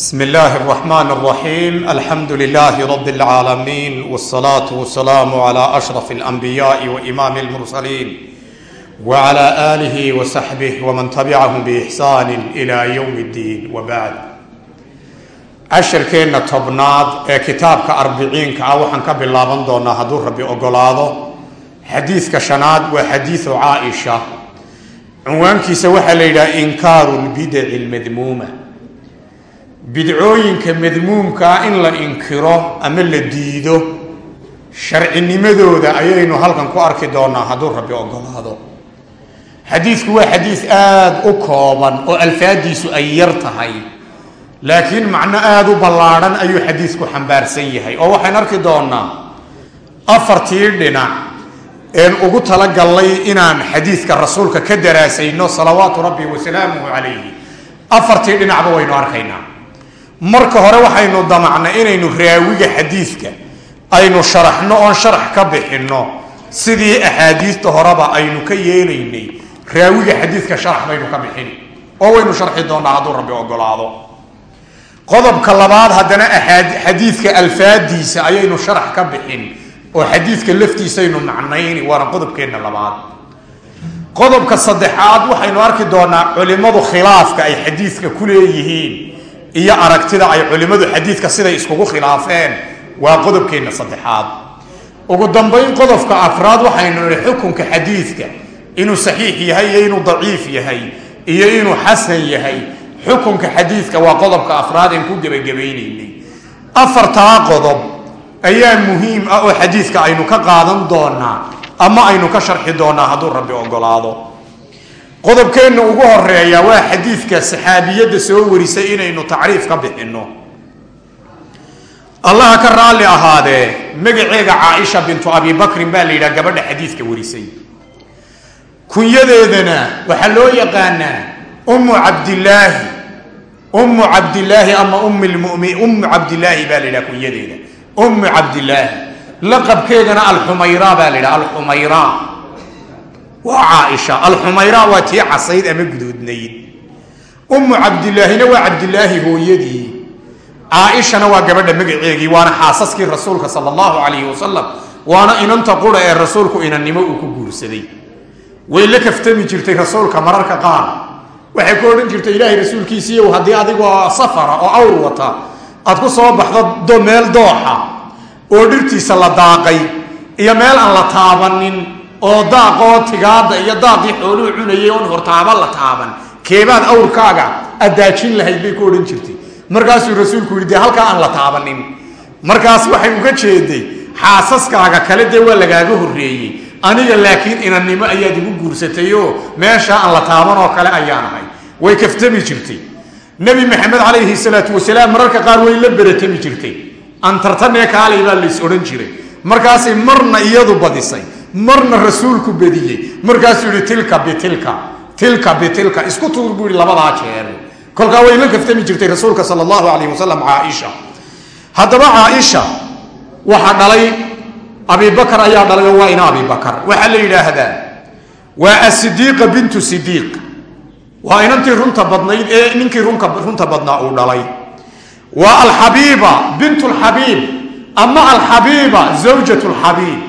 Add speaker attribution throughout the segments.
Speaker 1: بسم الله الرحمن الرحيم الحمد لله رب العالمين والصلاة والسلام على أشرف الأنبياء وإمام المرسلين وعلى آله وصحبه ومن تبعهم بإحسان إلى يوم الدين وبعد cashirkeenna tobnaad ee kitaabka arbiciinka ah waxaan ka bilaaban doonaa hadduu rabbi ogolaado xadiidka shanaad waa xadiidu caaisha cunwaankiisa waxaa la bidcooyinka madmuumkaa in la inkiro ama la diido sharcinimadooda ayaynu halkan ku arki doonaa hadduu rabbi ogolaado xadiidku waa xadiis aada u kooban oo alfaadiisu ay yar tahay laakiin macno aada u ballaadhan ayuu xadiisku xambaarsan yahay. Oo waxaan arki doonaa afartii dhinac een ugu talagallay inaan xadiidka rasuulka ka daraasayno salawaatu rabbi wasalaamuhu calayhi. Afartii dhinacba waynu arkaynaa marka hore waxaynu damacnay inaynu raawiga xadiidka aynu sharaxno oon sharax ka bixinno. Sidii axaadiista horeba aynu ka yeelaynay raawiga xadiidka sharax baynu ka bixin. Oo waynu sharxi doonaa hadduu rabbi ogolaado qodobka labaad haddana xadiidka alfaadiisa ayaynu sharax ka bixin oo xadiidka laftiisaynu macnayni waana qodobkeenna labaad. Qodobka saddexaad waxaynu arki doonaa culimmadu khilaafka ay xadiidka ku leeyihiin iyo aragtida ay culimmadu xadiidka siday iskugu khilaafeen waa qodobkeenna saddexaad. Ugu dambayn qodobka afraad waxaynu nihi xukunka xadiidka inuu saxiix yahay iyo inuu daciif yahay iyo inuu xasan yahay xukunka xadiidka waa qodobka afraad en ku gebagabaynaynay afartaa qodob ayaa muhiim ah oo xadiidka aynu ka qaadan doonaa ama aynu ka sharxi doonaa hadduu rabbi ogolaado qodobkeenna ugu horreeya waa xadiidka saxaabiyadda soo warisay inaynu tacriif ka bixinno. Allaha ka raalli ahaadee magaceega caaisha bintu abi bakrin baa la yidhaha gabadha xadiidka warisay. Kunyadeedana waxaa loo yaqaanaa ummu cabdilaahi ummu cabdilaahi ama um lmumi ummu cabdilaahi baa la yidhaha kunyadeeda. Ummu cabdilaahi laqabkeedana alxumayra baa la yidhaha alxumayra waa caaisha alxumayra waa tii casayd ama guduudnayd ummu cabdilaahina waa cabdilaahi hooyadii. Caaishana waa gabadha magaceegii waana xaasaskii rasuulka sala allahu calayhi wasalam waana inanta qura ee rasuulku inannimo uu ku guursaday. Way la kaftami jirtay rasuulka mararka qaar. Waxay ku odhan jirtay ilaahay rasuulkiisiiyow haddii adigoo safara oo awr wata aad ku soo baxdo meel dooxa oo dhirtiisa la daaqay iyo meel aan la taabanin oo daaqoo tigaada iyo daaqii xooluhu cunayay oon hortaaba la taaban. Keebaad awrkaaga addaajin lahayd bay ku odhan jirtay. Markaasuu rasuulku yidhi dee halkaa aan la taabanin. Markaas waxay uga jeeday xaasaskaaga kale dee waa lagaaga horreeyey. Aniga laakiin inannimo ayaad igu guursatayoo meeshaa aan la taaban oo kale ayaan ahay. Way kaftami jirtay. Nebi maxamed calayhi salaatu wasalaam mararka qaar way la beratami jirtay. Antartanee kaalay baa lays odhan jiray. Markaasay marna iyadu badisay marna rasuulku bediyey. Markaasuu yihi tilka bitilka tilka bitilka isku tuur buu yihi labadaa jeer. Kolkaa way la kaftami jirtay rasuulka sala allahu calayh wasalam caaisha. Haddaba caaisha waxaa dhalay abibakar ayaa dhalay oo waa ina abibakar waxaa la yidhaahdaa waa asidiiqa bintu sidiiq waa inantii runta badnayd ee ninkii runta badnaa uu dhalay. Waa alxabiiba bint lxabiib ama alxabiiba zawjat lxabiib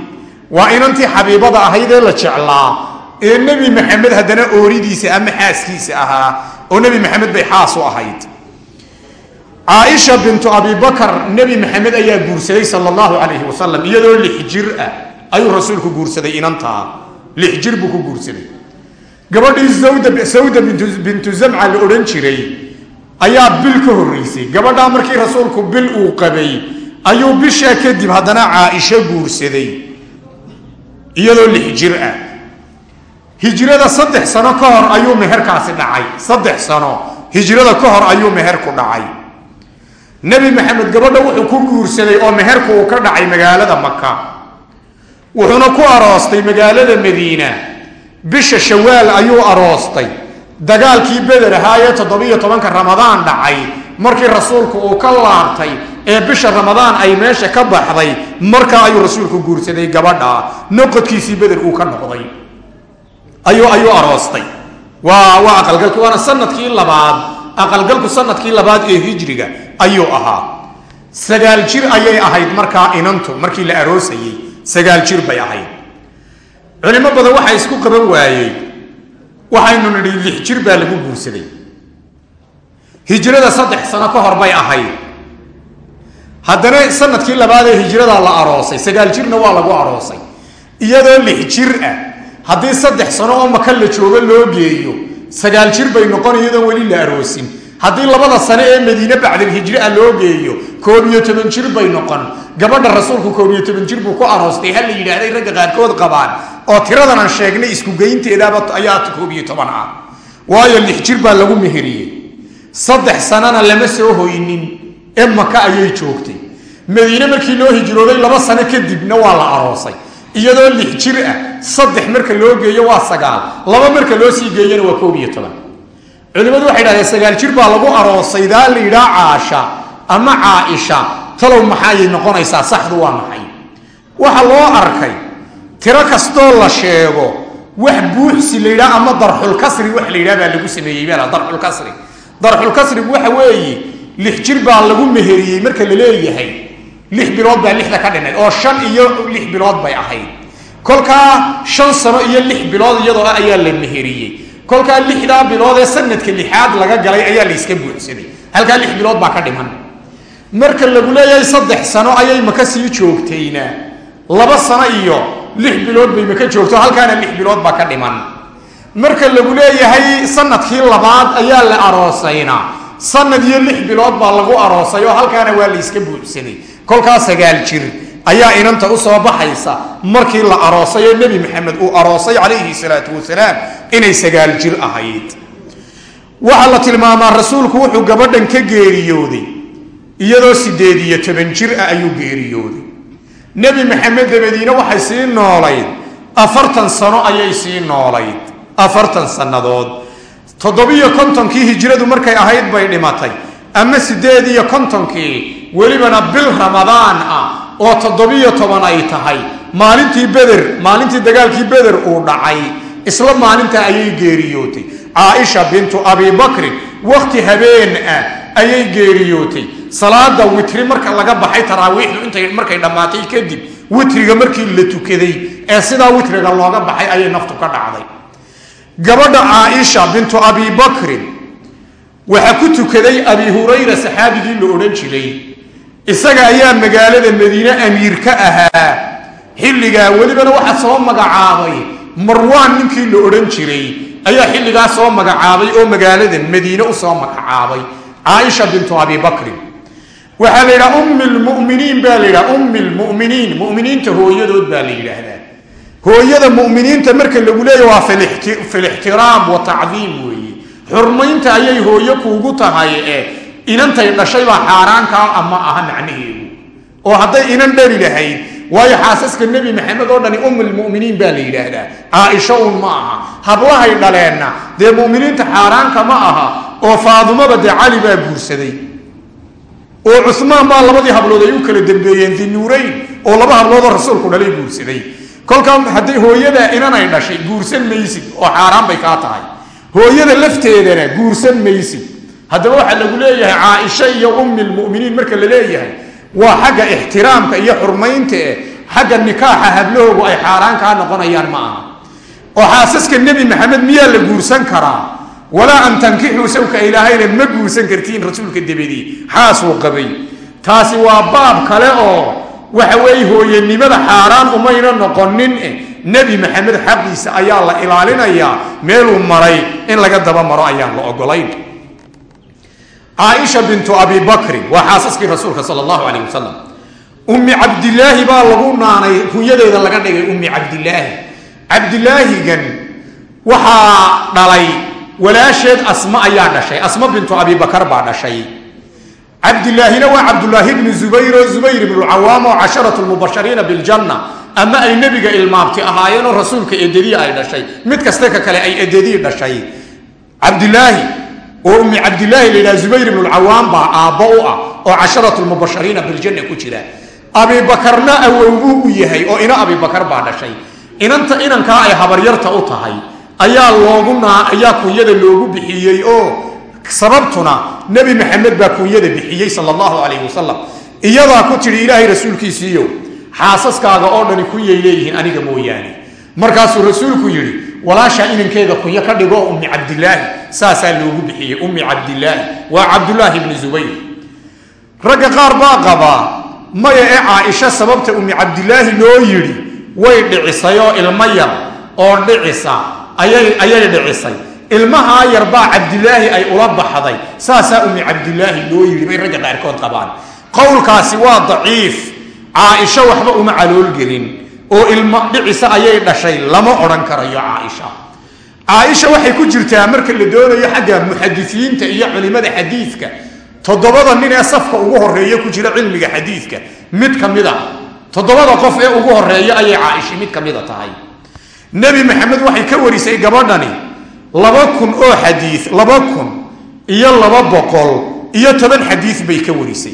Speaker 1: waa inantii xabiibada ahayd ee la jeclaa ee nebi maxamed haddana ooridiisa ama xaaskiisa ahaa oo nebi maxamed bay xaas u ahayd. Caaisha bintu abibakar nebi maxamed ayaa guursaday sala allahu calayhi wasalam iyadoo lix jir ah. Ayuu rasuulku guursaday inantaa. Lix jir buu ku guursaday. Gabadhii sawda bintu zamca la odhan jiray ayaa bil ka horreysay. Gabadhaa markii rasuulku bil uu qabay ayuu bishaa kadib haddana caaisho guursaday iyadoo lix jir ah. Hijrada saddex sano ka hor ayuu meherkaasi dhacay. Saddex sano. Hijrada ka hor ayuu meherku dhacay. Nebi maxamed gabadha wuxuu ku guursaday oo meherku uu ka dhacay magaalada maka wuxuuna ku aroostay magaalada madiina. Bisha shawaal ayuu aroostay. Dagaalkii beder ahaa ee toddobiyo tobanka ramadaan dhacay. Markii rasuulku uu ka laabtay ee bisha ramadaan ay meesha ka baxday markaa ayuu rasuulku guursaday gabadha noqodkiisii beder uu ka noqday. Ayuu aroostay. Waa aqalgalki waana sannadkii labaad aqalgalku sannadkii labaad ee hijriga ayuu ahaa. Sagaal jir ayay ahayd markaa inantu markii la aroosayey sagaal jir bay ahayd. Culimo badan waxaa isku qaban waayey. Waxaynu nidhi lix jir baa lagu guursaday. Hijrada saddex sano ka hor bay ahayd haddana sannadkii labaad ee hijradaa la aroosay sagaal jirna waa lagu aroosay. Iyadoo lix jir ah haddii saddex sano oo maka la joogo loo geeyo sagaal jir bay noqon iyadoon weli la aroosin. Haddii labada sano ee madiine bacdalhijri a loo geeyo koob iyo toban jir bay noqon. Gabadha rasuulku koob iyo toban jir buu ku aroostay ha la yidhaahday ragga qaarkood qabaan. Oo tiradan aan sheegnay isku geynteedaaba ayaa koob iyo toban ah. Waayo lix jir baa lagu meheriyey saddex sanana lama soo hoynin ee maka ayay joogtay. Madiine markii loo hijrooday laba sano kadibna waa la aroosay. Iyadoo lix jir ah saddex marka loo geeyo waa sagaal laba marka loo sii geeyana waa koob iyo toban. Culimmadu waxay dhahdeen sagaal jir baa lagu aroosay daa la yidhaa caasha ama caaisha. Talow maxaayay noqonaysaa? Saxdu waa maxay? Waxa loo arkay tiro kastoo la sheego wax buuxsi la yidhaha ama darxulkasri wax la yidhaha baa lagu sameeyey darxulkasri darxulkasrigu waxa weeye lix jir baa lagu meheriyey marka la leeyahay. Lix bilood baa lixda ka dhinay oo shan iyo lix bilood bay ahayd. Kolkaa shan sano iyo lix bilood iyadoo ah ayaa la meheriyey. Kolkaa lixdaa bilood ee sanadka lixaad laga galay ayaa la yska buuxsaday. Halkaa lix bilood baa ka dhiman. Marka lagu leeyahay saddex sano ayay maka sii joogtayna. Laba sano iyo lix bilood bay maka joogto halkaana lix bilood baa ka dhiman. Marka lagu leeyahay sannadkii labaad ayaa la aroosayna sanad iyo lix bilood baa lagu aroosay oo halkaana waa la yska buuxsaday kolkaa sagaal jir ayaa inanta u soo baxaysa markii la aroosay oo nebi maxamed uu aroosay calayhi salaatu wasalaam inay sagaal jir ahayd. Waxaa la tilmaamaa rasuulku wuxuu gabadhan ka geeriyooday iyadoo sideed iyo toban jir ah ayuu geeriyooday. Nebi maxamed dabadiine waxay sii noolayd afartan sano ayay sii noolayd afartan sannadood toddobiyo kontonkii hijradu markay ahayd bay dhimatay. Ama sideed iyo kontonkii welibana bil ramadaan ah oo toddobiyo toban ay tahay. Maalintii beder maalintii dagaalkii beder uu dhacay. Isla maalinta ayay geeriyootay. Caaisha bintu abi bakrin wakhti habeen ah ayay geeriyootay. Salaada witri marka laga baxay taraawiixdu intay markay dhammaatay kadib witriga markii la tukaday ee sidaa witriga looga baxay ayay naftu ka dhacday gabadha caaisha bintu abi bakrin waxaa ku tukaday abi hurayra saxaabigii la odhan jiray. Isaga ayaa magaalada madiine amiir ka ahaa. Xilligaa welibana waxaa soo magacaabay. Marwaan ninkii la odhan jiray ayaa xilligaa soo magacaabay oo magaalada madiine u soo magacaabay. Caaisha bintu abi bakrin waxaa la yidhaha ummi lmuminiin baa la yidhaha ummi lmuminiin muminiinta hooyadood baa la yidhaahdaa hooyada muminiinta marka lagu leeya waa fi lixtiraam wa tacdiim weeye xurmaynta ayay hooyo kuugu tahay ee inantay dhashay baa xaaraankaa ama aha macnaheedu. Oo hadday inan dhali lahayd waayo xaasaska nebi maxamed oo dhani ummulmuminiin baa la yidhaahdaa. Caaisho un ma aha. Hablahay dhaleenna dee muminiinta xaaraanka ma aha oo faadumaba dee cali baa guursaday. Oo cumaan baa labadii hablood ay u kala dambeeyeen dinuurayn oo laba habloodoo rasuulku dhalay guursaday kolkaa hadday hooyada inanay dhashay guursan maysid oo xaaraan bay kaa tahay. Hooyada lafteedana guursan maysid. Haddaba waxaa lagu leeyahay caaisha iyo ummi lmuminiin marka la leeyahay waa xagga ixtiraamka iyo xurmaynta eh xagga nikaaxa hablahoogu ay xaaraan kaa noqonayaan ma aha. Oo xaasaska nebi maxamed miyaa la guursan karaa? Walaa an tankixuu sawka ilaahayna ma guursan kartiin rasuulka dabadii xaasuu qabay. Taasi waa baab kale oo waxa weeye hooyanimada xaaraan umayna noqonin eh. Nebi maxamed xaqiisa ayaa la ilaalinayaa meeluu maray in laga daba maro ayaan la ogolayn. Caaisha bintu abi bakrin waa xaasaskii rasuulka sal allahu calayh wasalam ummi cabdilaahi baa lagu naanay kunyadeeda laga dhigay ummi cabdilaahi cabdilaahigan waxaa dhalay walaasheed asma ayaa dhashay asma bintu abi bakar baa dhashay cabdilaahina waa cabdulaahi bni zubayr oo zubayr ibnucawaam oo casharatu lmubashariina biljanna. Ama ay nebiga ilmaamti ahaayeenoo rasuulka edadii ay dhashay. Mid kaste ka kale ay edadii dhashay. Cabdilaahi oo ummi cabdilaahi la yidhaha zubayr ibnucawaam baa aabbo u ah oo casharatu lmubashariina biljanna ku jira. Abibakarna awowbuu u yahay oo ina abibakar baa dhashay. Inanta inankaa ay habaryarta u tahay ayaa loogu ayaa kunyada loogu bixiyey oo sababtuna nebi maxamed baa kunyada bixiyey sal allahu calayh wasalam iyadaa ku tidhi ilaahay rasuulkiisiiyo xaasaskaaga oo dhani kunyay leeyihiin aniga mooyaane. Markaasuu rasuulku yidhi walaashaa inankeeda kunyo ka dhigo ummi cabdilaahi saasaa loogu bixiyey ummi cabdilaahi waa cabdulaahi bni zubayr. Ragga qaar baa qabaa maya ee caaisha sababta ummi cabdilaahi loo yidhi way dhicisay oo ilmo yar oo dhicisa ayay dhicisay ilmahaa yar baa cabdilaahi ay ula baxday. Saasaa ummi cabdilaahi loo yidhi bay ragga qaarkood qabaan. Qowlkaasi waa daciif. Caaisho waxba uma caloolgelin oo ilmo dhicisa ayay dhashay lama odhan karayo caaisha. Caaisha waxay ku jirtaa marka la doonayo xagga muxadisiinta iyo culimada xadiidka. Toddobada nin ee safka ugu horreeya ku jira cilmiga xadiidka. Mid ka mid a toddobada qof ee ugu horreeya ayay caaisha mid ka mida tahay. Nebi maxamed waxay ka warisay gabadhani laba kun oo xadiid laba kun iyo laba boqol iyo toban xadiid bay ka warisay.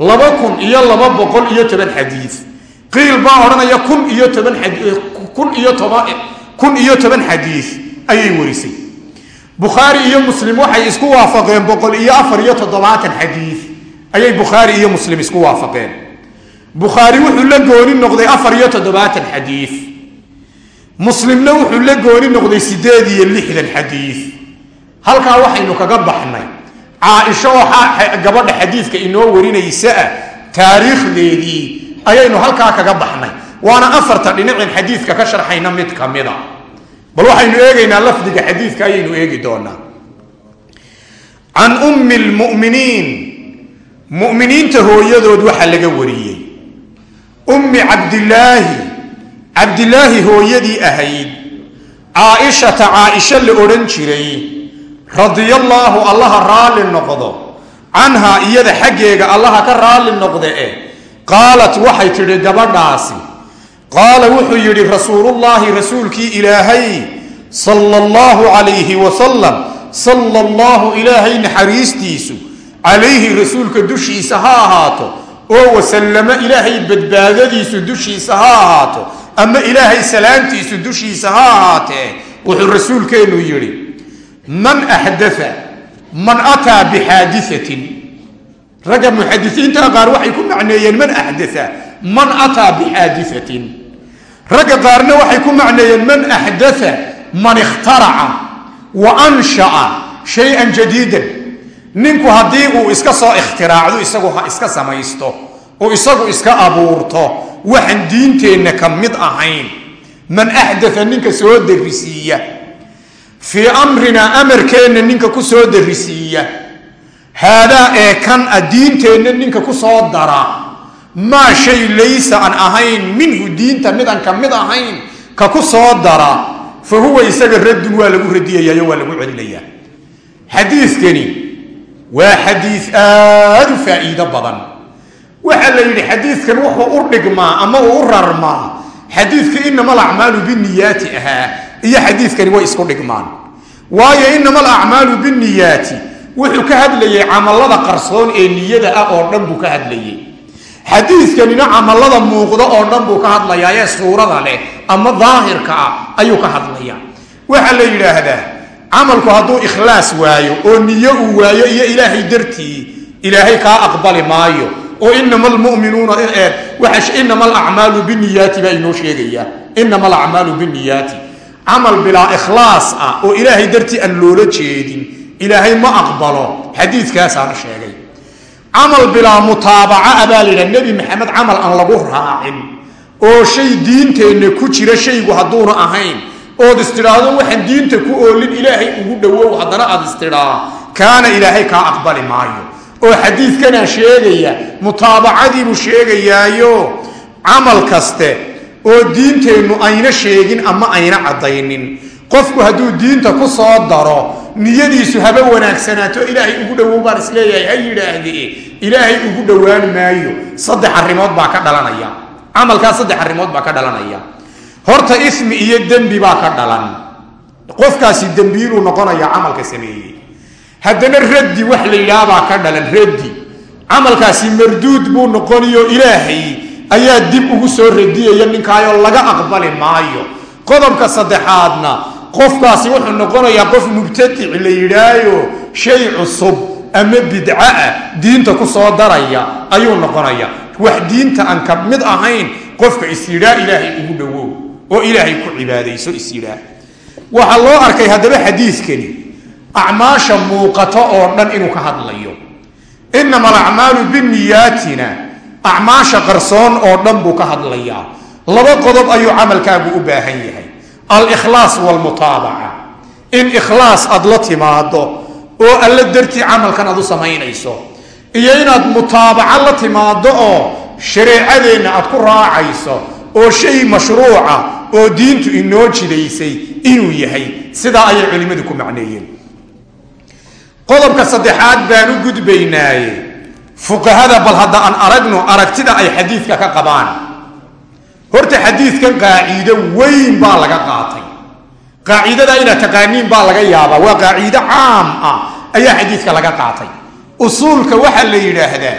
Speaker 1: Laba kun iyo laba boqol iyo toban xadiid qiil baa odhanaya kun iyo toban kun iyo toban kun iyo toban xadiid ayay warisay. Bukhaari iyo muslim waxay isku waafaqeen boqol iyo afar iyo toddobaatan xadiid ayay bukhaari iyo muslim isku waafaqeen. Bukhaari wuxuu la gooni noqday afar iyo toddobaatan xadiid muslimna wuxuu la gooni noqday sideed iyo lixdan xadiid halkaa waxaynu kaga baxnay caaisho oo gabadha xadiidka inoo warinaysa ah taariikhdeedii ayaynu halkaa kaga baxnay. Waana afarta dhinacin xadiidka ka sharxayna mid ka mida. Bal waxaynu eegaynaa lafdiga xadiidka ayaynu eegi doonaa. Can ummi lmuminiin muminiinta hooyadood waxaa laga wariyey. Ummi cabdilaahi cabdilaahi hooyadii ahayd caaishata caaisho la odhan jiray radiallaahu allaha raalli noqdo canhaa iyada xaggeega allaha ka raalli noqde eh qaalat waxay tidhi gabadhaasi. Qaala wuxuu yidhi rasuulullaahi rasuulkii ilaahay sala allahu calayhi wasalam sala allahu ilaahay naxariistiisu calayhi rasuulka dushiisa ha ahaato oo wasallamo ilaahay badbaadadiisu dushiisa ha ahaato ama ilaahay salaamtiisu dushiisa ha ahaatee wuxuu rasuulkeennu yidhi man axdaa man ataa bixaadiatin ragga muxadisiinta qaar waxay ku macneeyeen man axdaa man ataa bixaadiatin ragga qaarna waxay ku macneeyeen man axdaa man ikhtaraca wa ansha'a shay-an jadiidan. Ninku haddii uu iska soo ikhtiraacdo isagu ha iska samaysto oo isagu iska abuurto waxaan diinteenna ka mid ahayn. Man axdaa ninka soo darisiiya fii amrinaa amarkeenna ninka ku soo darisiiya haadaa ee kan a diinteenna ninka ku soo dara. Maa shay laysa aan ahayn minhu diinta midaan ka mid ahayn ka ku soo dara. Fa huwa isaga raddun waa lagu radiyayayo waa lagu celinayaa. Xadiidkani waa xadiid aada u faa'iido badan waxaa la yidhi xadiidkan wuxuu u dhigmaa ama uu u rarmaa xadiidka inama alacmaalu biniyaati ahaa iyo xadiidkani way isku dhigmaan. Waayo inama alacmaalu biniyaati wuxuu ka hadlayay camalada qarsoon ee niyada ah oo dhan buu ka hadlayay. Xadiidkanina camalada muuqda oo dhan buu ka hadlayaa ee suurada leh ama daahirka ah ayuu ka hadlaya waxaa la yidhaahdaa camalku hadduu ikhlaas waayo oo niyo uu waayo iyo ilaahay dartii ilaahay kaa aqbali maayo oo inama almuminuuna inama alacmaalu biniyaati baa inoo sheegaya. Inama alacmaalu biniyaati camal bilaa ikhlaas ah oo ilaahay dartii aan loola jeedin ilaahay ma aqbalo xadiidkaasaana sheegay. Camal bilaa mutaabaca a baa layidhaha nebi maxamed camal aan lagu raacin oo shay diinteenna ku jira shaygu hadduuna ahayn. Ood istidhaahdo waxaan diinta ku oolin ilaahay ugu dhowow haddana aad istidhaa kaana ilaahay kaa aqbali maayo oo xadiidkanaa sheegaya mutaabacadiibuu sheegayaayo camal kaste oo diinteennu ayna sheegin ama ayna caddaynin. Qofku hadduu diinta ku soo daro niyadiisu haba wanaagsanaato ilaahay ugu dhowow baan is leeyahay ha yidhaahdee ilaahay ugu dhowaan maayo. Saddex arrimood baa ka dhalanaya. Camalkaas saddex arrimood baa ka dhalanaya. Horta ismi iyo dembi baa ka dhalan. Qofkaasi dembiiluu noqonaya camalka sameeyey haddana raddi wax la yidhaahbaa ka dhalan raddi. Camalkaasi marduud buu noqonayo ilaahay ayaa dib ugu soo radiyaya ninkaayoo laga aqbali maayo. Qodobka saddexaadna qofkaasi wuxuu noqonayaa qof mubtadic la yidhaayo shay cusub ama bidca ah diinta ku soo daraya ayuu noqonaya wax diinta aan ka mid ahayn qofka isyidhaa ilaahay ugu dhowow oo ilaahay ku cibaadayso isyidhaa waxaa loo arkay haddaba xadiidkani acmaasha muuqato oo dhan inuu ka hadlayo. Inama alacmaalu biniyaatina acmaasha qarsoon oo dhan buu ka hadlayaa. Laba qodob ayuu camalkaagu u baahan yahay. Alikhlaas walmutaabaca. In ikhlaas aad la timaado oo alla dartii camalkan aad u samaynayso iyo inaad mutaabaco la timaado oo shareecadeenna aad ku raacayso oo shay mashruuca oo diintu inoo jidaysay inuu yahay sidaa ayay culimmadu ku macneeyeen qodobka saddexaad baan u gudbaynaaye. Fuqahada bal hadda aan aragno aragtida ay xadiidka ka qabaan. Horta xadiidkan qaaciido weyn baa laga qaatay. Qaacidada inaad taqaaniin baa laga yaabaa. Waa qaaciido caam ah ayaa xadiidka laga qaatay. Usuulka waxaa la yidhaahdaa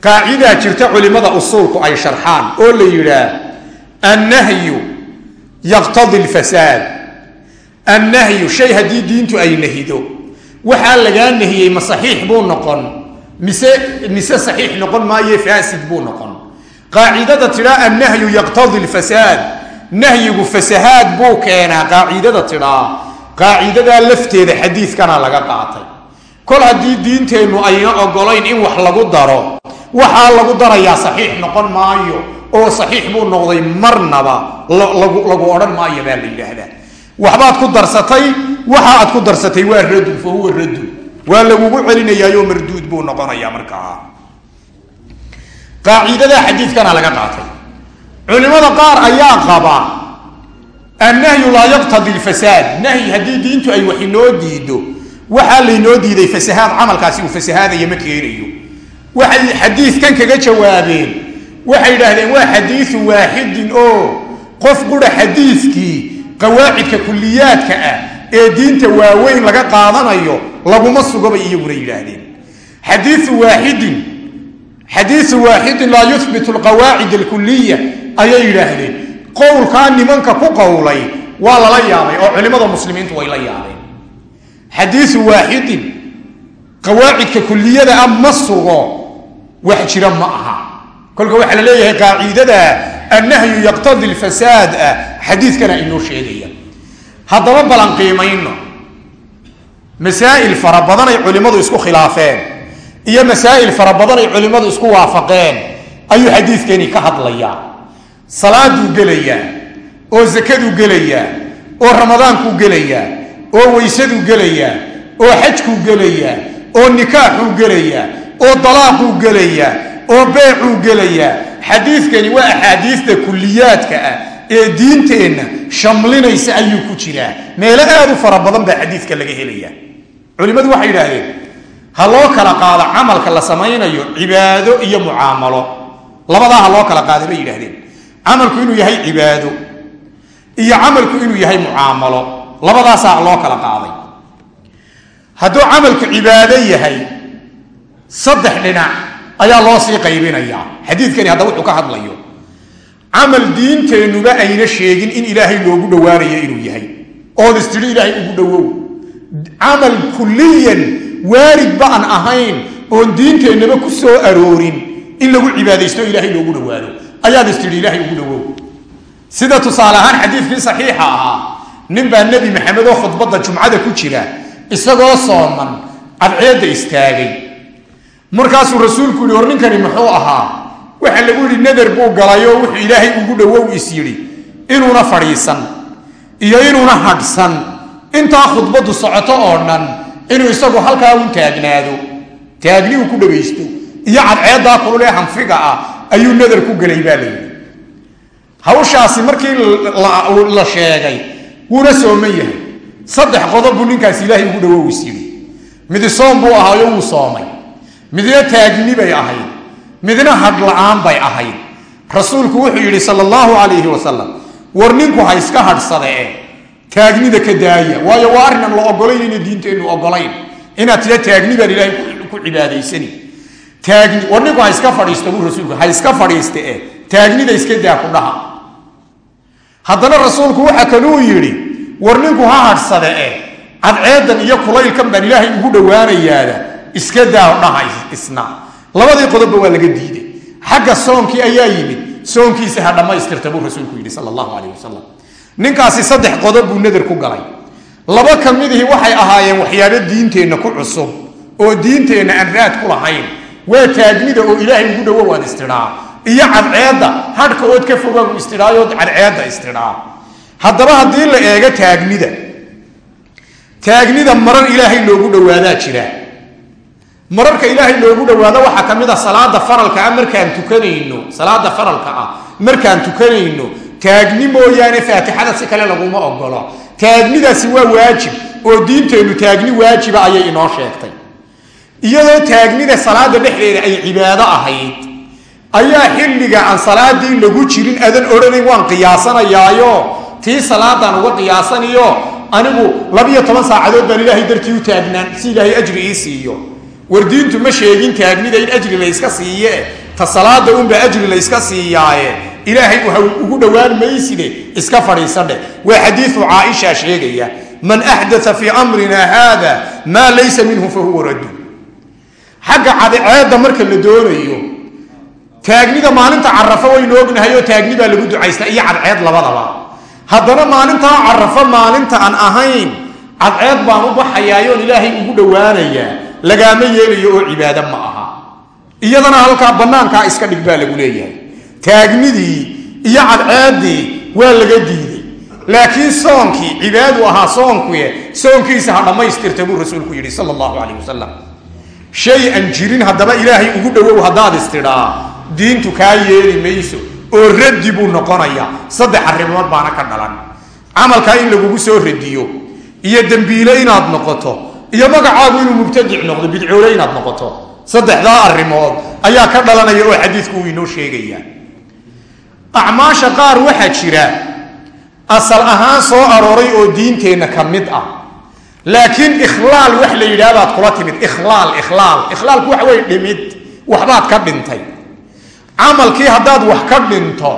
Speaker 1: qaacidaa jirta culimmada usuulku ay sharxaan oo la yidhaah annahyu yaqtadi lfasaad annahyu shay haddii diintu ay nahido waxaa lagaa nahiyey ma saxiix buu noqon. Mise mise saxiix noqon maaye faasid buu noqon. Qaacidada tidhaa annahyu yaqtadi lfasaad nahyigu fasahaad buu keenaa qaacidada tidhaa qaacidadaa lafteeda xadiidkana laga qaatay. Kol haddii diinteennu ayna ogolayn in wax lagu daro waxaa lagu darayaa saxiix noqon maayo oo saxiix buu noqday marnaba lagu odhan maayo baa la yidhaahdaa. Waxbaad ku darsatay waxa aad ku darsatay waa radun fa huwa radun waa lagugu celinayaayo marduud buu noqonayaa markaa qaaciidada xadiidkana laga qaatay. Culimada qaar ayaa qaba annahyu laa yaqtadi lfasaad nahyi haddii diintu ay wax inoo diido waxaa laynoo diiday fasahaad camalkaasi uu fasahaadaya ma keenayo. Waxay xadiidkan kaga jawaabeen waxay yidhaahdeen waa xadiidu waaxidin oo qof qura xadiidkii qawaacidka kuliyaadka ah ee diinta waaweyn laga qaadanayo laguma sugabay iyaguna yidhaahdeen. Xadiiu waaxidin xadiiu waaxidin laa yuhbitu alqawaacid alkuliya ayay yidhaahdeen. Qowlkaa nimanka ku qowlay waa lala yaabay oo culimmada muslimiintu way la yaabeen. Xadiiu waaxidin qawaacidka kuliyada ah ma sugo wax jira ma aha. Kolka waxaa la leeyahay qaacidada annahyu yaqtadi lfasaad ah xadiidkana inoo sheegaya haddaba balan qiimayno. Masaa'il fara badan ay culimmadu isku khilaafeen. Iyo masaa'il fara badan ay culimmadu isku waafaqeen. Ayuu xadiidkani ka hadlayaa. Salaaduu gelayaa oo zakaduu gelayaa oo ramadaankuu gelayaa oo weysaduu gelayaa oo xajkuu gelayaa oo nikaaxuu gelayaa oo dalaaquu gelayaa oo beecuu gelayaa. Xadiidkani waa axaadiista kuliyaadka ah ee diinteenna shamlinaysa ayuu ku jiraa. Meelo aad u fara badan baa xadiidka laga helaya culimmadu waxay yidhaahdeen ha loo kala qaado camalka la samaynayo cibaado iyo mucaamalo. Labadaa ha loo kala qaada bay yidhahdeen camalku inuu yahay cibaado iyo camalku inuu yahay mucaamalo. Labadaasaa loo kala qaaday. Hadduu camalku cibaado yahay saddex dhinac ayaa loo sii qaybinayaa. Xadiidkani hadda wuxuu ka hadlayo camal diinteennuba ayna sheegin in ilaahay loogu dhowaanayo inuu yahay. Ood istidhi ilaahay ugu dhowow. Camal kulliyan waarid baan ahayn oon diinteennaba ku soo aroorin in lagu cibaadaysto ilaahay loogu dhowaado. Ayaad istidhi ilaahay ugu dhowow. Sida tusaale ahaan xadiidkii saxiixa ahaa nin baa nebi maxamed oo khudbadda jumcada ku jira isagoo sooman cadceedda istaagay. Markaasuu rasuulku yihi hor ninkani muxuu ahaa waxa lagu yidhi nadar buu galay wuxuu ilaahay ugu dhowow is yidhi inuuna fadhiisan iyo inuuna hadhsan. Intaa khudbaddu socoto oo dhan inuu isagu halkaa un taagnaado taagni uu ku dhagaysto iyo cadceeddaa kululee hanfiga ah ayuu nadar ku gelay baa la yidhi. Hawshaasi markii la sheegay wuuna sooman yahay. Saddex qodob buu ninkaasi ilaahay ugu dhowow is yidhi. Midi soom buu ahaayo wuu soomay. Midna taagni bay ahayd midna hadh-la-aan bay ahayd rasuulku wuxuu yidhi sala allahu calayhi wasalam war ninku ha iska hadhsade e taagnida ka daaya. Waayo waa arrinaan la ogolayn diinteennu ogolayn inaad tida taagni baan ilaahay ku cibaadaysani. Taagni war ninku ha iska fadhiisto buu rasuulku ha iska fadhiiste e taagnida iska daa ku dhaha haddana rasuulku waxa kaluu yidhi war ninku ha hadhsade eh. Cadceedan iyo kulaylkan baan ilaahay ugu dhowaanayaada. Iska daa dhaha isna labadii qodobba waa laga diiday xagga soonkii ayaa yimid. Soonkiisa ha dhammaystirta buu rasuulku yidhi sal allahu caleyh wasalam ninkaasi saddex qodob buu nader ku galay. Laba ka midihii waxay ahaayeen waxyaabo diinteenna ku cusub oo diinteenna aan raad ku lahayn. Waa taagnida oo ilaahay ugu dhowo waad istidhaa iyo cadceedda hadhka ood ka fogaan istidhaayood cadceedda istidhaa haddaba haddii la eego taagnida taagnida marar ilaahay loogu dhowaadaa jira mararka ilaahay loogu dhowaado waxaa ka mid a salaada faralka ah markaan tukanayno salaada faralka ah markaan tukanayno taagni mooyaane faatixada si kale laguma ogolo taagnidaasi waa waajib oo diinteennu taagni waajiba ayay inoo sheegtay. Iyadoo taagnida salaada dhexdeeda ay cibaado ahayd ayaa xilliga aan salaadii lagu jirin adan odhanayn waan qiyaasanayaayo tii salaadaan uga qiyaasanayo anigu labiyo toban saacadood baan ilaahay dartii u taagnaan si ilaahay ajri ii siiyo war diintu ma sheegin taagnida in ajri layska siiye? Ta salaada unba ajri layska siiyaaye. Ilaahay ha ugu dhowaan mayside iska fadhiisadhe waa xadiiu caaisha sheegaya man axdaa fii amrina haada maa laysa minhu fahuwa raddu xagga cadceedda marka la doonayo taagnida maalinta carafo waynu ognahay oo taagni baa lagu ducaystaa iyo cadceed labadaba. Haddana maalintaa carafo maalinta aan ahayn cadceed baan u baxayaayoon ilaahay ugu dhowaanayaa lagaama yeelayo oo cibaado ma aha. Iyadana halkaa bannaankaa iska dhig baa lagu leeyahay. Taagnidii iyo cadceeddii waa laga diiday. Laakiin soonkii cibaadu ahaa soonkuye soonkiisa ha dhammaystirta buu rasuulku yidhi sala allahu calayh wasalam shay aan jirin haddaba ilaahay ugu dhowow haddaad istidhaa diintu kaa yeeli mayso oo raddi buu noqonayaa saddex arrimood baana ka dhalan. Camalkaa in lagugu soo radiyo iyo dembiile inaad noqoto iyo magacaagu inuu mubtadic noqdo bidcoole inaad noqoto. Saddexdaa arrimood ayaa ka dhalanaya oo xadiidku uu inoo sheegaya acmaasha qaar waxaa jira asal ahaan soo arooray oo diinteenna ka mid ah. Laakiin ikhlaal wax la yidhaha baad kula timid ikhlaal ikhlaal ikhlaalku waxa wey dhimid waxbaad ka dhintay. Camalkii haddaad wax ka dhinto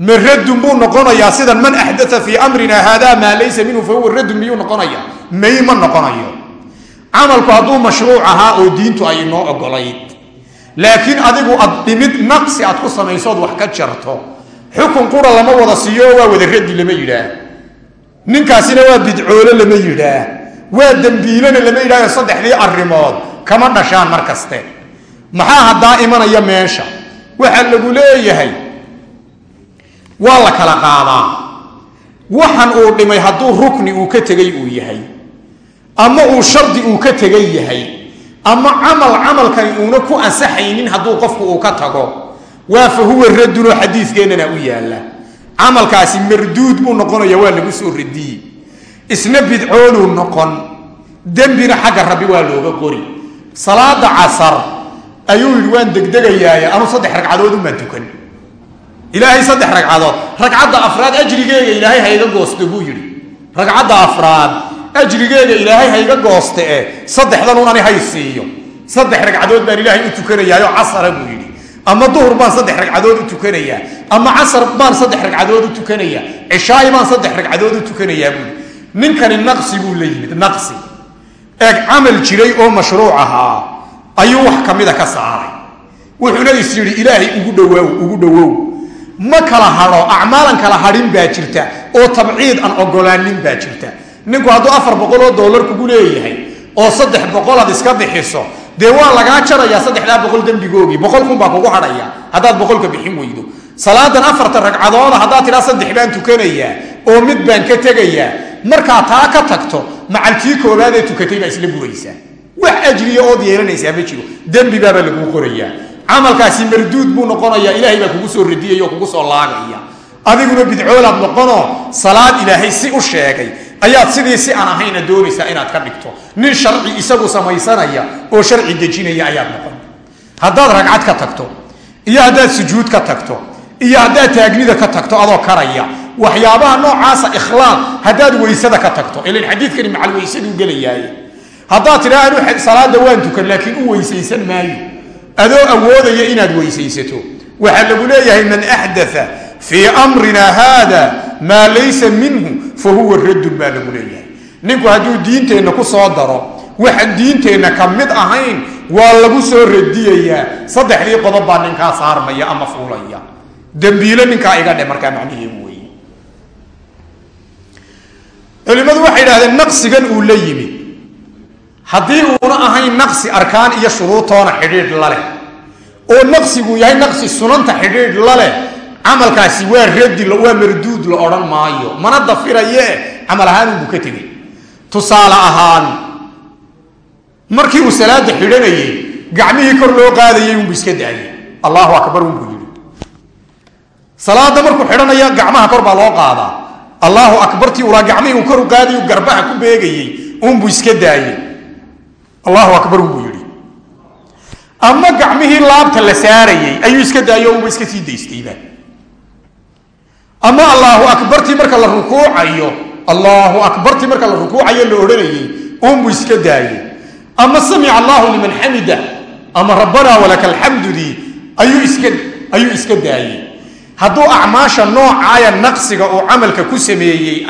Speaker 1: ma radun buu noqonayaa sidan man axdaa fii amrina haada maa laysa minhu fa huwa radun miyuu noqonaya may ma noqonayo camalku hadduu mashruuc ahaa oo diintu ay inoo ogolayd laakiin adigu ad dhimid naqsi aad ku samaysood wax ka jarto. Xukun qura lama wada siiyo waa wada radi lama yidhaah. Ninkaasina waa bidcoole lama yidhaah. Waa dembiilena lama yidhahyo saddexdii arrimood. Kama dhashaan mar kaste. Maxaa haddaa imanaya meesha? Waxaa lagu leeyahay waa la kala qaadaa. Waxan uu dhimay hadduu rukni uu ka tegay uu yahay ama uu shardi uu ka tegay yahay. Ama camal camalkani uuna ku ansaxaynin hadduu qofku uu ka tago. Waa fa huwa radunoo xadiidkeennana u yaalla. Camalkaasi marduud buu noqonaya waa lagu soo radiyey. Isna bidcooluu noqon. Dembina xagga rabbi waa looga qori. Salaada casar ayuu yidhi waan degdegayaaye anu saddex ragcadood unbaan tukan. Ilaahay saddex ragcadood. Ragcadda afraad ajrigeega ilaahay hayga goosto buu yidhi. Ragcadda afraad ajrigeega ilaahay hayga gooste e saddexdan un ani hay siiyo. Saddex ragcadood baan ilaahay u tukanayaayo casara buu yidhi. Ama duhur baan saddex ragcadood u tukanayaa. Ama casar baan saddex ragcadood u tukanayaa. Cishaayi baan saddex ragcadood u tukanayaa buui ninkani naqsi buu la yimid naqsi. Eeg camal jiray oo mashruuc ahaa ayuu wax ka mida ka saaray. Wuxuuna is yidhi ilaahay ugu dhawaaw ugu dhowow. Ma kala hadho acmaalan kala hadhin baa jirta oo tabciid aan ogolaanin baa jirta ninku hadduu afar boqol oo dollar kugu leeyahay oo saddex boqol aad iska bixiso dee waa lagaa jarayaa saddexdaa boqol dembigoogii boqol kun baa kugu hadhaya haddaad boqolka bixin weydo. Salaadan afarta ragcadooda haddaad tidhaa saddex baan tukanayaa oo mid baan ka tegayaa markaa taa ka tagto macalkii koobaad ee tukatay baa isla buraysaa wax ajriya ood yeelanaysaa ma jiro. Dembi baabaa laguu qorayaa. Camalkaasi marduud buu noqonayaa ilaahay baa kugu soo radiyaya oo kugu soo laagaya. Adiguna bidcoolaad noqonoo salaad ilaahay si u sheegay ayaad sidii si aan ahayna doonaysaa inaad ka dhigto. Nin sharci isagu samaysanaya oo sharci dejinaya ayaad noqon. Haddaad ragcad ka tagto iyo haddaad sujuud ka tagto iyo haddaad taagnida ka tagto adoo karaya waxyaabaha noocaasa ikhlaaq haddaad weysada ka tagto. Ilan xadiidkani macal weysaduu gelayaaye. Haddaad tidhaa anu salaada waan tukan laakiin u weysaysan maayo. Adoo awoodaya inaad weysaysato. Waxaa lagu leeyahay man axdaa fii amrina haada maa laysa minhu fa huwa raddun baa lagu leeyahay. Ninku hadduu diinteenna ku soo daro waxaan diinteenna ka mid ahayn waa lagu soo radiyayaa saddexdii qodob baa ninkaa saarmaya ama fuulaya. Dembiilo ninkaa iga dhe markaa macnaheedu wey culimmadu waxay idhahdeen naqsigan uu la yimi. Haddii uuna ahayn naqsi arkaan iyo shuruutoona xidhiidh la leh oo naqsigu yahay naqsi sunanta xidhiidh la leh camalkaasi waa radi waa marduud la odhan maayo. Mana dafiraye? Camal ahaan unbuu ka tegey. Tusaale ahaan markii uu salaada xidhanayey gacmihii kor loo qaadayay unbu iska daayay. Allahu akbar unbuu yidhi. Salaada markuu xidhanaya gacmaha kor baa loo qaadaa. Allahu akbartii ulaa gacmihii uu kor u qaadayu garbaha ku beegayey unbuu iska daayey allahu akbar unbuu yidhi. Ama gacmihii laabta la saarayey ayuu iska daayo uba iska sii daystayba ama allahu akbartii marka la rukuucayo allahu akbartii marka la rukuucayo la odhanayey unbuu iska daayey ama samica allahu liman xamida ama rabbanaa walaka alxamdudii ayuu iska daayey hadduu acmaasha noocaaya naqsiga uu camalka ku sameeyey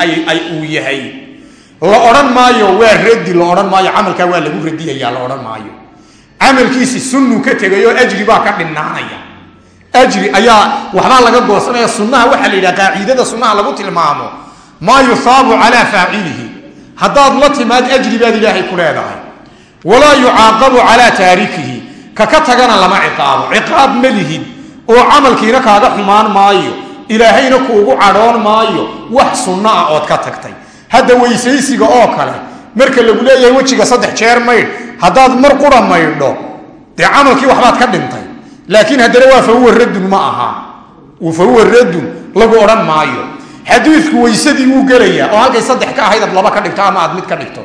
Speaker 1: uu yahay. La odhan maayo waa radi la odhan maayo camalkaa waa lagu radiyaya la odhan maayo. Camalkiisi sunnuu ka tegayoo ajri baa ka dhinnaanaya ajri ayaa waxbaa laga goosanaya sunnaha. Waxaa la yidhaha qaacidada sunnaha lagu tilmaamo. Maa yusaabu calaa faacilihi. Haddaad la timaad ajri baad ilaahay ku leedahay. Walaa yucaaqabu calaa taarikihi. Kaka tagana lama ciqaabo. Ciqaab ma lihid. Oo camalkiina kaaga xumaan maayo. Ilaahayna kuugu cadhoon maayo. Wax sunno ah ood ka tagtay. Hadda weysaysiga oo kale marka lagu leeyahay wejiga saddex jeer maydh haddaad mar qura maydho dee camalkii waxbaad ka dhintay laakiin haddana waa fa huwa radun ma aha. Fa huwa radun lagu odhan maayo. Xadiidku weysadii wuu gelayaa oo halkay saddex ka ahayd aad laba ka dhigto ama aad mid ka dhigto.